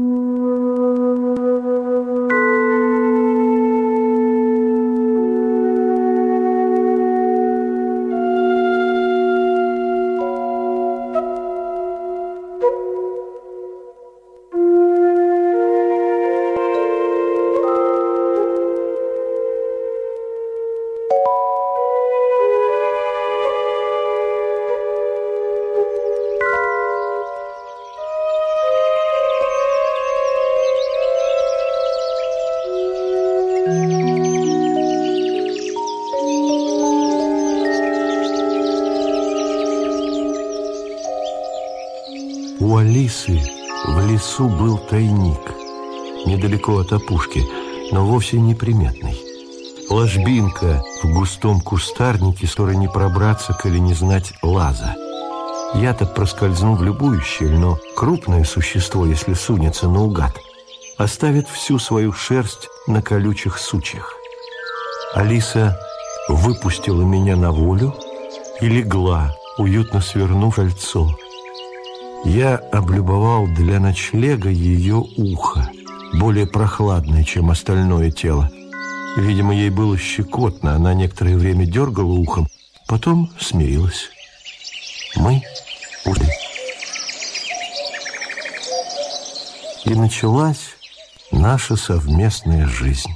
Недалеко от опушки, но вовсе неприметный. Ложбинка в густом кустарнике, с которой не пробраться, коли не знать лаза. Я-то проскользну в любую щель, но крупное существо, если сунется наугад, оставит всю свою шерсть на колючих сучьях. Алиса выпустила меня на волю и легла, уютно свернув кольцо. Я облюбовал для ночлега ее ухо, более прохладное, чем остальное тело. Видимо, ей было щекотно, она некоторое время дергала ухом, потом смирилась. Мы ушли. И началась наша совместная жизнь.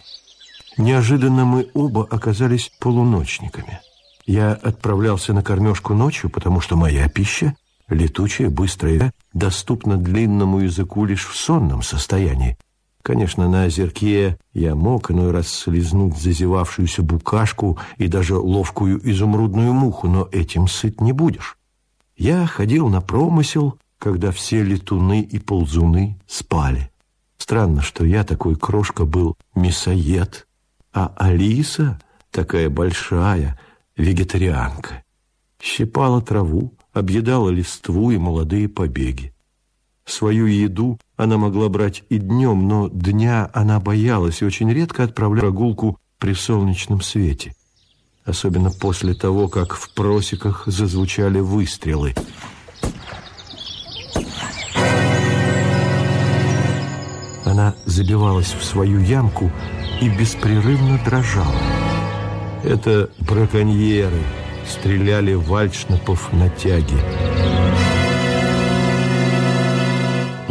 Неожиданно мы оба оказались полуночниками. Я отправлялся на кормежку ночью, потому что моя пища летучая, быстрая, доступна длинному языку лишь в сонном состоянии. Конечно, на озерке я мог иной раз слезнуть зазевавшуюся букашку и даже ловкую изумрудную муху, но этим сыт не будешь. Я ходил на промысел, когда все летуны и ползуны спали. Странно, что я такой крошка был мясоед, а Алиса такая большая вегетарианка. Щипала траву, объедала листву и молодые побеги. Свою еду она могла брать и днем, но дня она боялась и очень редко отправляла прогулку при солнечном свете. Особенно после того, как в просеках зазвучали выстрелы – Она забивалась в свою ямку и беспрерывно дрожала. Это браконьеры стреляли вальшнапов на тяге.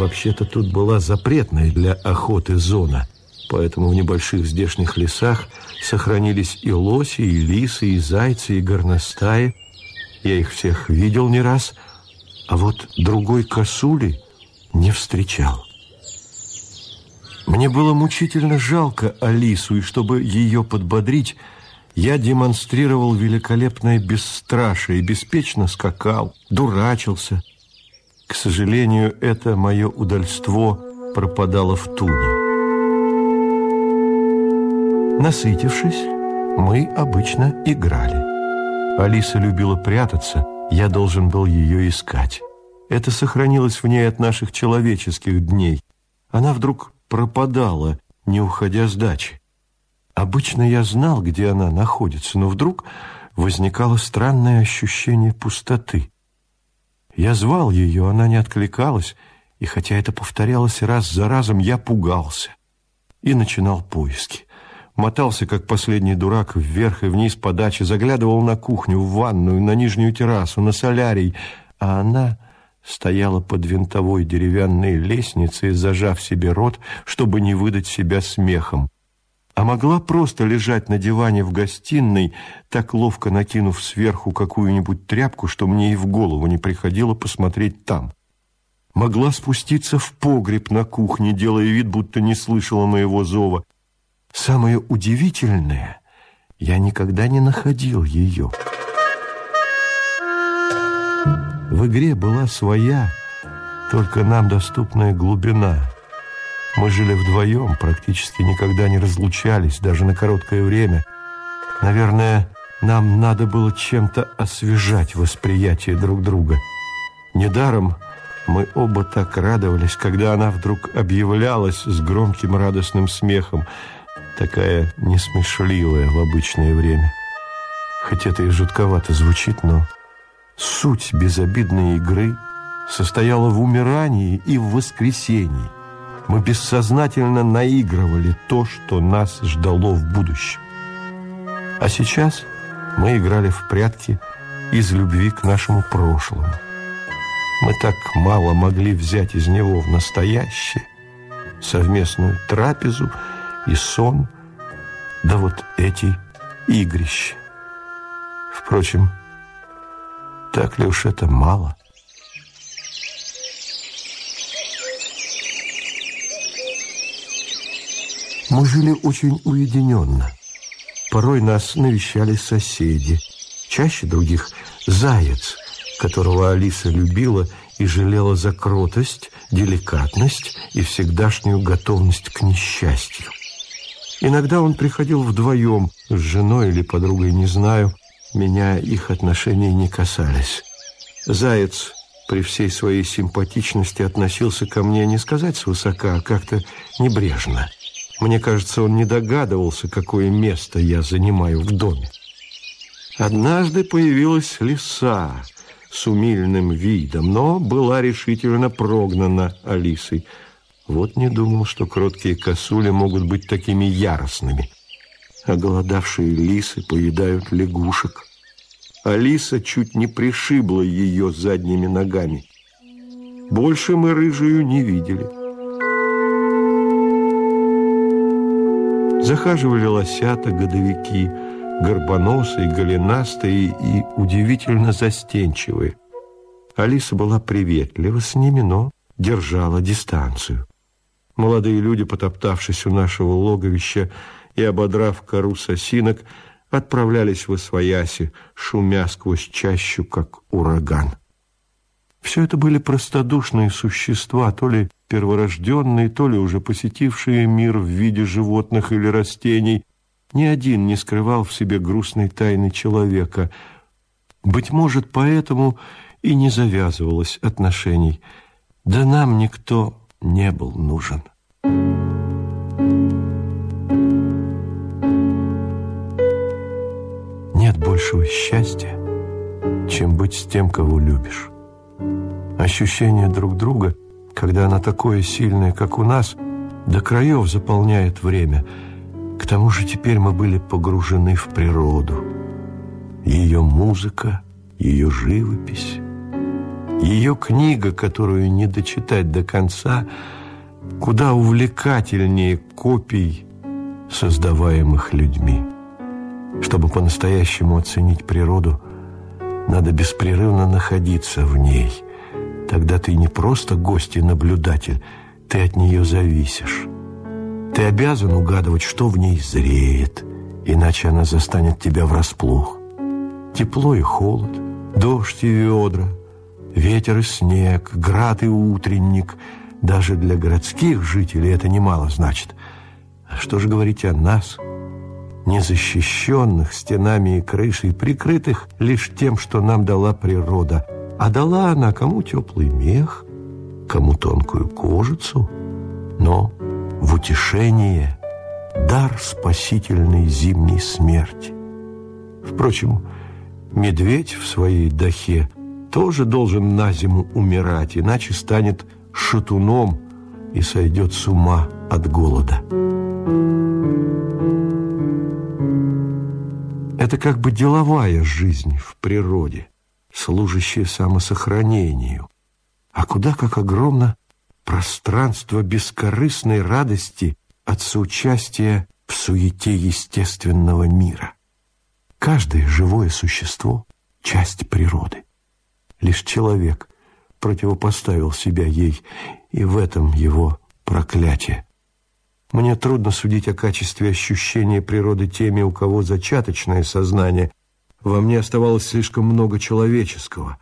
Вообще-то тут была запретная для охоты зона, поэтому в небольших здешних лесах сохранились и лоси, и лисы, и зайцы, и горностаи. Я их всех видел не раз, а вот другой косули не встречал. Мне было мучительно жалко Алису, и чтобы ее подбодрить, я демонстрировал великолепное бесстрашие, беспечно скакал, дурачился. К сожалению, это мое удальство пропадало в туне. Насытившись, мы обычно играли. Алиса любила прятаться, я должен был ее искать. Это сохранилось в ней от наших человеческих дней. Она вдруг пропадала, не уходя с дачи. Обычно я знал, где она находится, но вдруг возникало странное ощущение пустоты. Я звал ее, она не откликалась, и хотя это повторялось раз за разом, я пугался и начинал поиски. Мотался, как последний дурак, вверх и вниз по даче, заглядывал на кухню, в ванную, на нижнюю террасу, на солярий, а она стояла под винтовой деревянной лестницей, зажав себе рот, чтобы не выдать себя смехом. А могла просто лежать на диване в гостиной, так ловко накинув сверху какую-нибудь тряпку, что мне и в голову не приходило посмотреть там. Могла спуститься в погреб на кухне, делая вид, будто не слышала моего зова. Самое удивительное, я никогда не находил ее. В игре была своя, только нам доступная глубина. Мы жили вдвоем, практически никогда не разлучались, даже на короткое время. Наверное, нам надо было чем-то освежать восприятие друг друга. Недаром мы оба так радовались, когда она вдруг объявлялась с громким радостным смехом, такая несмешливая в обычное время. Хоть это и жутковато звучит, но... Суть безобидной игры состояла в умирании и в воскресении. Мы бессознательно наигрывали то, что нас ждало в будущем. А сейчас мы играли в прятки из любви к нашему прошлому. Мы так мало могли взять из него в настоящее, совместную трапезу и сон, да вот эти игрища. Впрочем, так ли уж это мало? Мы жили очень уединенно. Порой нас навещали соседи. Чаще других – заяц, которого Алиса любила и жалела за кротость, деликатность и всегдашнюю готовность к несчастью. Иногда он приходил вдвоем, с женой или подругой, не знаю, меня их отношения не касались. Заяц при всей своей симпатичности относился ко мне не сказать свысока, а как-то небрежно. Мне кажется, он не догадывался, какое место я занимаю в доме. Однажды появилась лиса с умильным видом, но была решительно прогнана Алисой. Вот не думал, что кроткие косули могут быть такими яростными – Оголодавшие лисы поедают лягушек. Алиса чуть не пришибла ее задними ногами. Больше мы рыжую не видели. Захаживали лосята, годовики, горбоносые, голенастые и удивительно застенчивые. Алиса была приветлива с ними, но держала дистанцию. Молодые люди, потоптавшись у нашего логовища, и, ободрав кору сосинок, отправлялись в Освояси, шумя сквозь чащу, как ураган. Все это были простодушные существа, то ли перворожденные, то ли уже посетившие мир в виде животных или растений. Ни один не скрывал в себе грустной тайны человека. Быть может, поэтому и не завязывалось отношений. Да нам никто не был нужен. большего счастья, чем быть с тем, кого любишь. Ощущение друг друга, когда она такое сильное, как у нас, до краев заполняет время. К тому же теперь мы были погружены в природу. Ее музыка, ее живопись, ее книга, которую не дочитать до конца, куда увлекательнее копий, создаваемых людьми. Чтобы по-настоящему оценить природу, надо беспрерывно находиться в ней. Тогда ты не просто гость и наблюдатель, ты от нее зависишь. Ты обязан угадывать, что в ней зреет, иначе она застанет тебя врасплох. Тепло и холод, дождь и ведра, ветер и снег, град и утренник. Даже для городских жителей это немало значит. А что же говорить о нас – незащищенных стенами и крышей, прикрытых лишь тем, что нам дала природа. А дала она кому теплый мех, кому тонкую кожицу, но в утешение дар спасительной зимней смерти. Впрочем, медведь в своей дахе тоже должен на зиму умирать, иначе станет шатуном и сойдет с ума от голода. Это как бы деловая жизнь в природе, служащая самосохранению. А куда как огромно пространство бескорыстной радости от соучастия в суете естественного мира. Каждое живое существо — часть природы. Лишь человек противопоставил себя ей, и в этом его проклятие. Мне трудно судить о качестве ощущения природы теми, у кого зачаточное сознание. Во мне оставалось слишком много человеческого.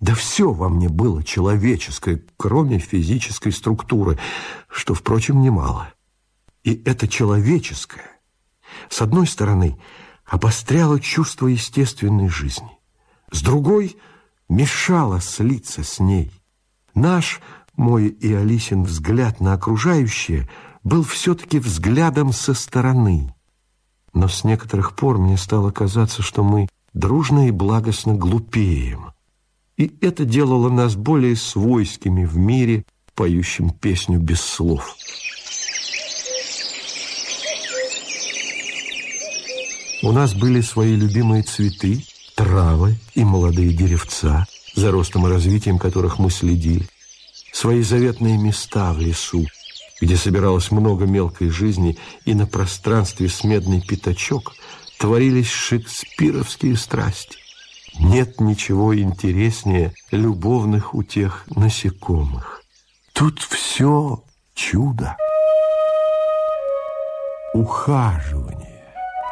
Да все во мне было человеческое, кроме физической структуры, что, впрочем, немало. И это человеческое, с одной стороны, обостряло чувство естественной жизни, с другой — мешало слиться с ней. Наш, мой и Алисин взгляд на окружающее — был все-таки взглядом со стороны. Но с некоторых пор мне стало казаться, что мы дружно и благостно глупеем. И это делало нас более свойскими в мире, поющим песню без слов. У нас были свои любимые цветы, травы и молодые деревца, за ростом и развитием которых мы следили, свои заветные места в лесу, где собиралось много мелкой жизни, и на пространстве с медный пятачок творились шекспировские страсти. Нет ничего интереснее любовных утех насекомых. Тут все чудо. Ухаживание.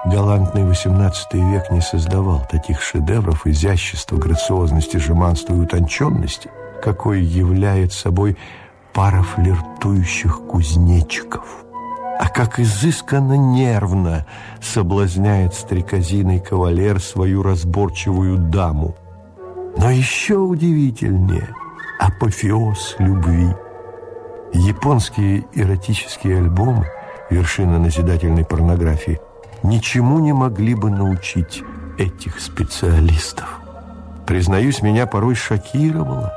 Галантный XVIII век не создавал таких шедевров изящества, грациозности, жеманства и утонченности, какой являет собой пара флиртующих кузнечиков. А как изысканно нервно соблазняет стрекозиный кавалер свою разборчивую даму. Но еще удивительнее апофеоз любви. Японские эротические альбомы, вершина назидательной порнографии, ничему не могли бы научить этих специалистов. Признаюсь, меня порой шокировало,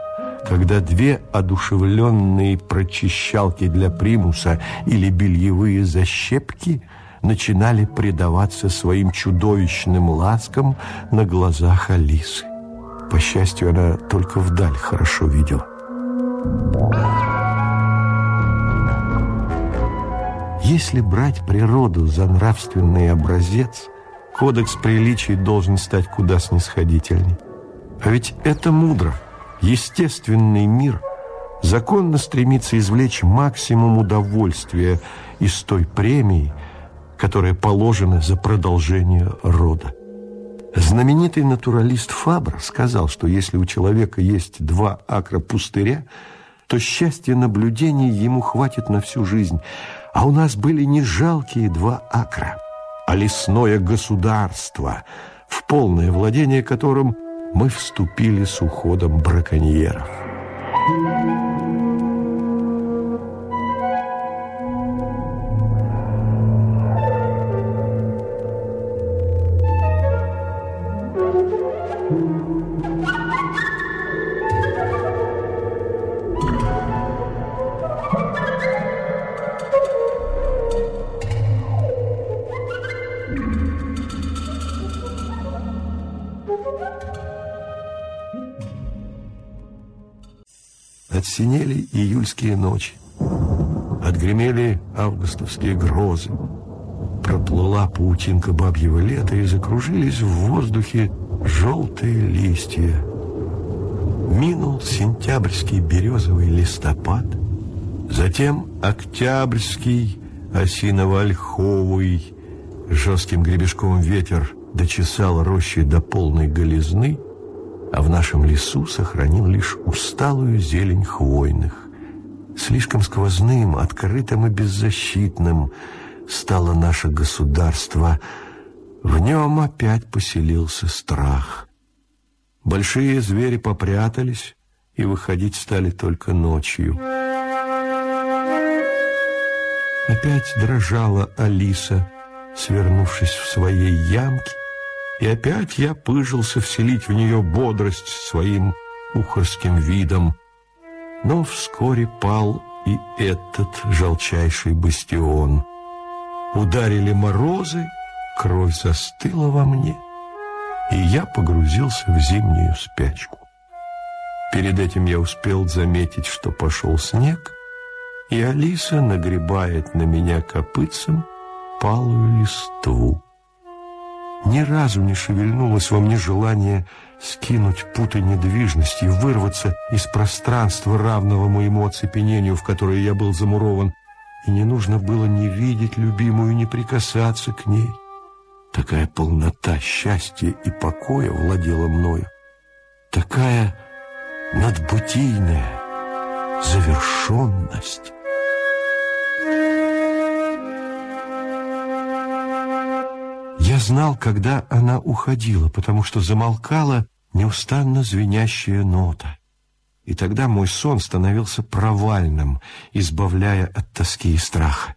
когда две одушевленные прочищалки для примуса или бельевые защепки начинали предаваться своим чудовищным ласкам на глазах Алисы. По счастью, она только вдаль хорошо видела. Если брать природу за нравственный образец, кодекс приличий должен стать куда снисходительней. А ведь это мудро – естественный мир законно стремится извлечь максимум удовольствия из той премии, которая положена за продолжение рода. Знаменитый натуралист Фабр сказал, что если у человека есть два акра пустыря, то счастья наблюдений ему хватит на всю жизнь. А у нас были не жалкие два акра, а лесное государство, в полное владение которым – мы вступили с уходом браконьеров. Отсинели июльские ночи. Отгремели августовские грозы. Проплыла паутинка бабьего лета и закружились в воздухе желтые листья. Минул сентябрьский березовый листопад, затем октябрьский осиново-ольховый жестким гребешком ветер дочесал рощи до полной голизны — а в нашем лесу сохранил лишь усталую зелень хвойных. Слишком сквозным, открытым и беззащитным стало наше государство. В нем опять поселился страх. Большие звери попрятались и выходить стали только ночью. Опять дрожала Алиса, свернувшись в своей ямке, и опять я пыжился вселить в нее бодрость своим ухорским видом. Но вскоре пал и этот желчайший бастион. Ударили морозы, кровь застыла во мне, и я погрузился в зимнюю спячку. Перед этим я успел заметить, что пошел снег, и Алиса нагребает на меня копытцем палую листву. Ни разу не шевельнулось во мне желание скинуть путы недвижности, вырваться из пространства, равного моему оцепенению, в которое я был замурован, и не нужно было ни видеть любимую, ни прикасаться к ней. Такая полнота счастья и покоя владела мною, такая надбытийная завершенность. Знал, когда она уходила, потому что замолкала неустанно звенящая нота. И тогда мой сон становился провальным, избавляя от тоски и страха.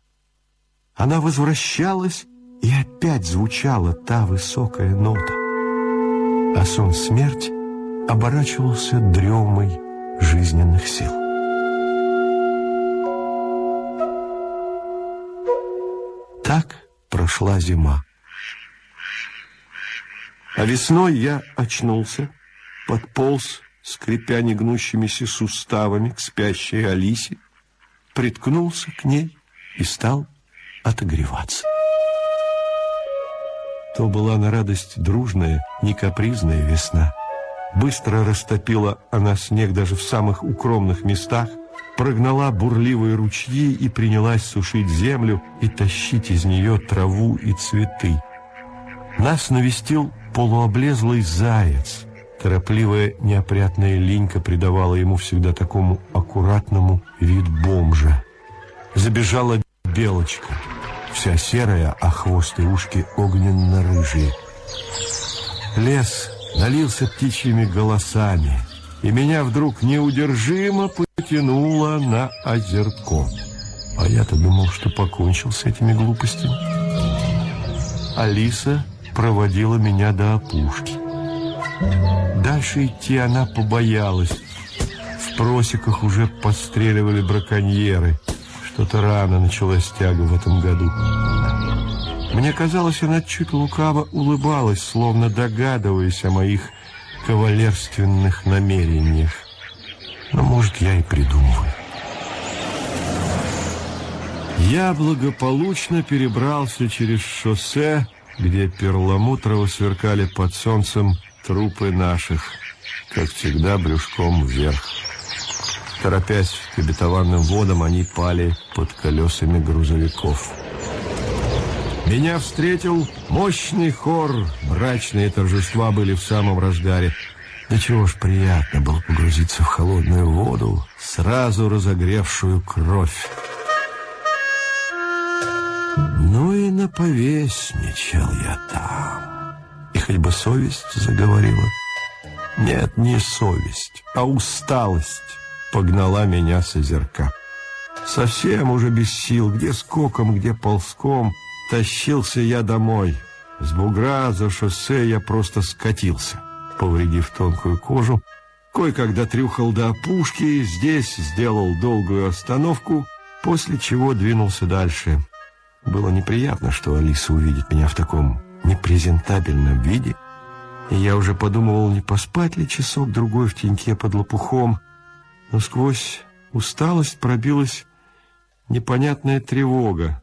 Она возвращалась, и опять звучала та высокая нота. А сон смерти оборачивался дремой жизненных сил. Так прошла зима. А весной я очнулся, подполз, скрипя негнущимися суставами к спящей Алисе, приткнулся к ней и стал отогреваться. То была на радость дружная, не капризная весна. Быстро растопила она снег даже в самых укромных местах, прогнала бурливые ручьи и принялась сушить землю и тащить из нее траву и цветы. Нас навестил полуоблезлый заяц. Торопливая неопрятная линька придавала ему всегда такому аккуратному вид бомжа. Забежала белочка, вся серая, а хвост и ушки огненно-рыжие. Лес налился птичьими голосами, и меня вдруг неудержимо потянуло на озерко. А я-то думал, что покончил с этими глупостями. Алиса проводила меня до опушки. Дальше идти она побоялась. В просеках уже подстреливали браконьеры. Что-то рано началась тяга в этом году. Мне казалось, она чуть лукаво улыбалась, словно догадываясь о моих кавалерственных намерениях. Но, может, я и придумываю. Я благополучно перебрался через шоссе где перламутрово сверкали под солнцем трупы наших, как всегда, брюшком вверх. Торопясь к обетованным водам, они пали под колесами грузовиков. Меня встретил мощный хор. Брачные торжества были в самом разгаре. Да чего ж приятно было погрузиться в холодную воду, сразу разогревшую кровь. И наповесничал я там. И хоть бы совесть заговорила. Нет, не совесть, а усталость погнала меня с озерка. Совсем уже без сил, где скоком, где ползком, тащился я домой. С бугра за шоссе я просто скатился, повредив тонкую кожу. Кое-когда трюхал до опушки, здесь сделал долгую остановку, после чего двинулся дальше. Было неприятно, что Алиса увидит меня в таком непрезентабельном виде, и я уже подумывал, не поспать ли часок-другой в теньке под лопухом, но сквозь усталость пробилась непонятная тревога.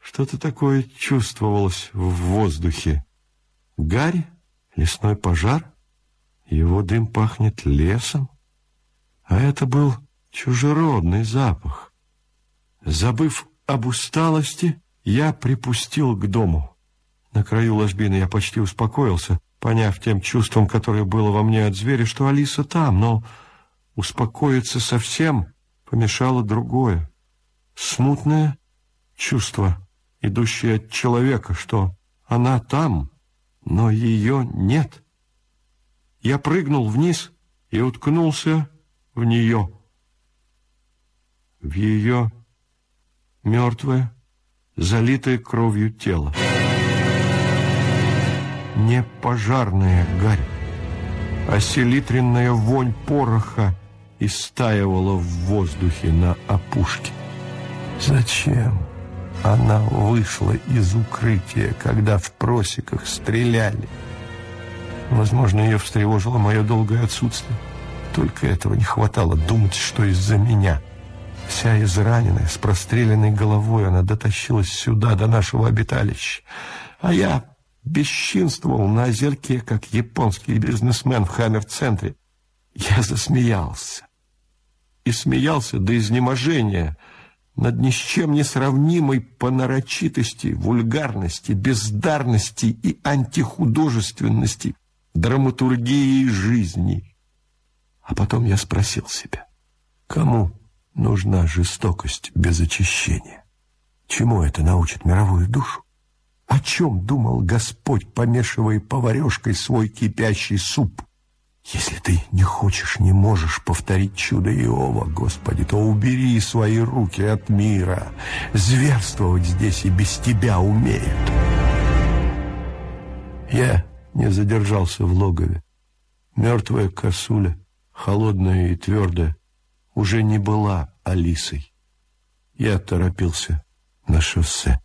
Что-то такое чувствовалось в воздухе. Гарь, лесной пожар, его дым пахнет лесом, а это был чужеродный запах. Забыв об усталости, я припустил к дому. На краю ложбины я почти успокоился, поняв тем чувством, которое было во мне от зверя, что Алиса там, но успокоиться совсем помешало другое. Смутное чувство, идущее от человека, что она там, но ее нет. Я прыгнул вниз и уткнулся в нее. В ее мертвое, залитое кровью тело. Не пожарная гарь, а селитренная вонь пороха истаивала в воздухе на опушке. Зачем она вышла из укрытия, когда в просеках стреляли? Возможно, ее встревожило мое долгое отсутствие. Только этого не хватало думать, что из-за меня. Вся израненная, с простреленной головой, она дотащилась сюда, до нашего обиталища. А я бесчинствовал на озерке, как японский бизнесмен в Хаммер-центре. Я засмеялся. И смеялся до изнеможения над ни с чем не сравнимой по вульгарности, бездарности и антихудожественности драматургии жизни. А потом я спросил себя, кому нужна жестокость без очищения? Чему это научит мировую душу? О чем думал Господь, помешивая поварешкой свой кипящий суп? Если ты не хочешь, не можешь повторить чудо Иова, Господи, то убери свои руки от мира. Зверствовать здесь и без тебя умеют. Я не задержался в логове. Мертвая косуля, холодная и твердая, уже не была Алисой. Я торопился на шоссе.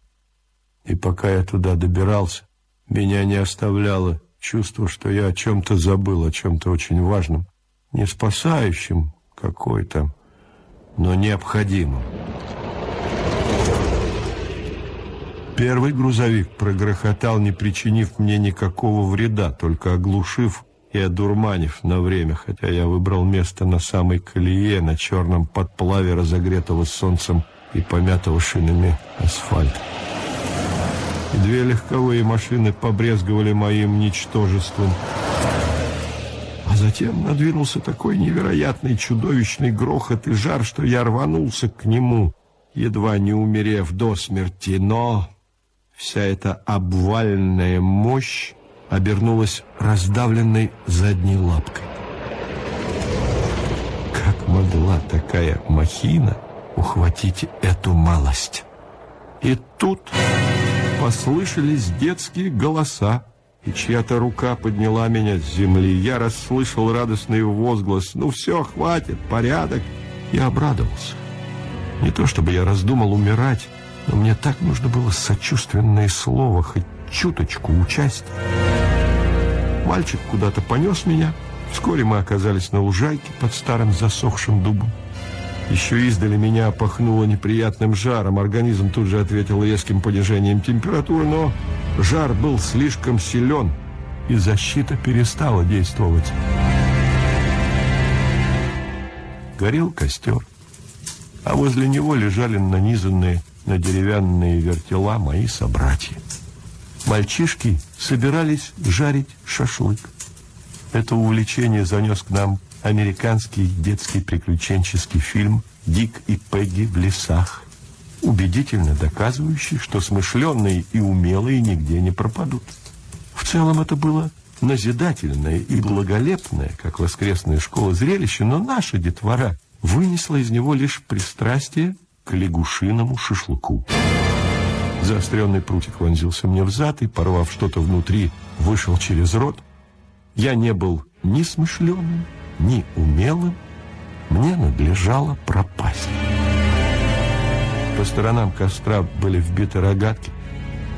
И пока я туда добирался, меня не оставляло чувство, что я о чем-то забыл, о чем-то очень важном, не спасающем какой-то, но необходимым. Первый грузовик прогрохотал, не причинив мне никакого вреда, только оглушив и одурманив на время, хотя я выбрал место на самой колее, на черном подплаве разогретого солнцем и помятого шинами асфальта и две легковые машины побрезговали моим ничтожеством. А затем надвинулся такой невероятный чудовищный грохот и жар, что я рванулся к нему, едва не умерев до смерти, но вся эта обвальная мощь обернулась раздавленной задней лапкой. Как могла такая махина ухватить эту малость? И тут послышались детские голоса, и чья-то рука подняла меня с земли. Я расслышал радостный возглас «Ну все, хватит, порядок!» Я обрадовался. Не то чтобы я раздумал умирать, но мне так нужно было сочувственное слово, хоть чуточку участия. Мальчик куда-то понес меня. Вскоре мы оказались на лужайке под старым засохшим дубом. Еще издали меня пахнуло неприятным жаром. Организм тут же ответил резким понижением температуры, но жар был слишком силен, и защита перестала действовать. Горел костер, а возле него лежали нанизанные на деревянные вертела мои собратья. Мальчишки собирались жарить шашлык. Это увлечение занес к нам американский детский приключенческий фильм «Дик и Пегги в лесах», убедительно доказывающий, что смышленные и умелые нигде не пропадут. В целом это было назидательное и благолепное, как воскресная школа, зрелище, но наша детвора вынесла из него лишь пристрастие к лягушиному шашлыку. Заостренный прутик вонзился мне в зад и, порвав что-то внутри, вышел через рот. Я не был ни смышленым, ни умелым, мне надлежало пропасть. По сторонам костра были вбиты рогатки,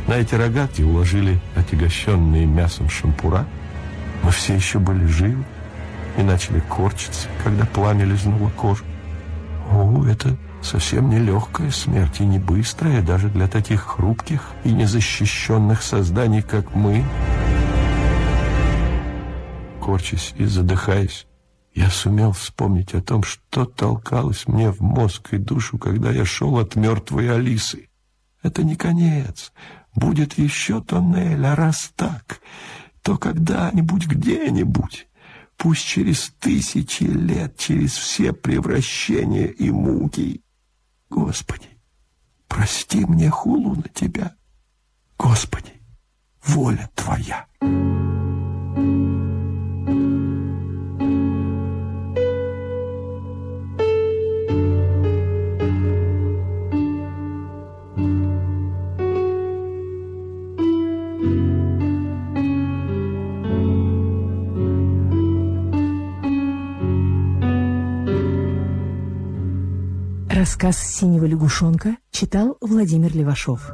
На эти рогатки уложили отягощенные мясом шампура. Мы все еще были живы и начали корчиться, когда пламя лизнуло кожу. О, это совсем не легкая смерть и не быстрая даже для таких хрупких и незащищенных созданий, как мы. Корчась и задыхаясь, я сумел вспомнить о том, что толкалось мне в мозг и душу, когда я шел от мертвой Алисы. Это не конец. Будет еще тоннель, а раз так, то когда-нибудь где-нибудь, пусть через тысячи лет, через все превращения и муки. Господи, прости мне хулу на тебя. Господи, воля Твоя. Рассказ «Синего лягушонка» читал Владимир Левашов.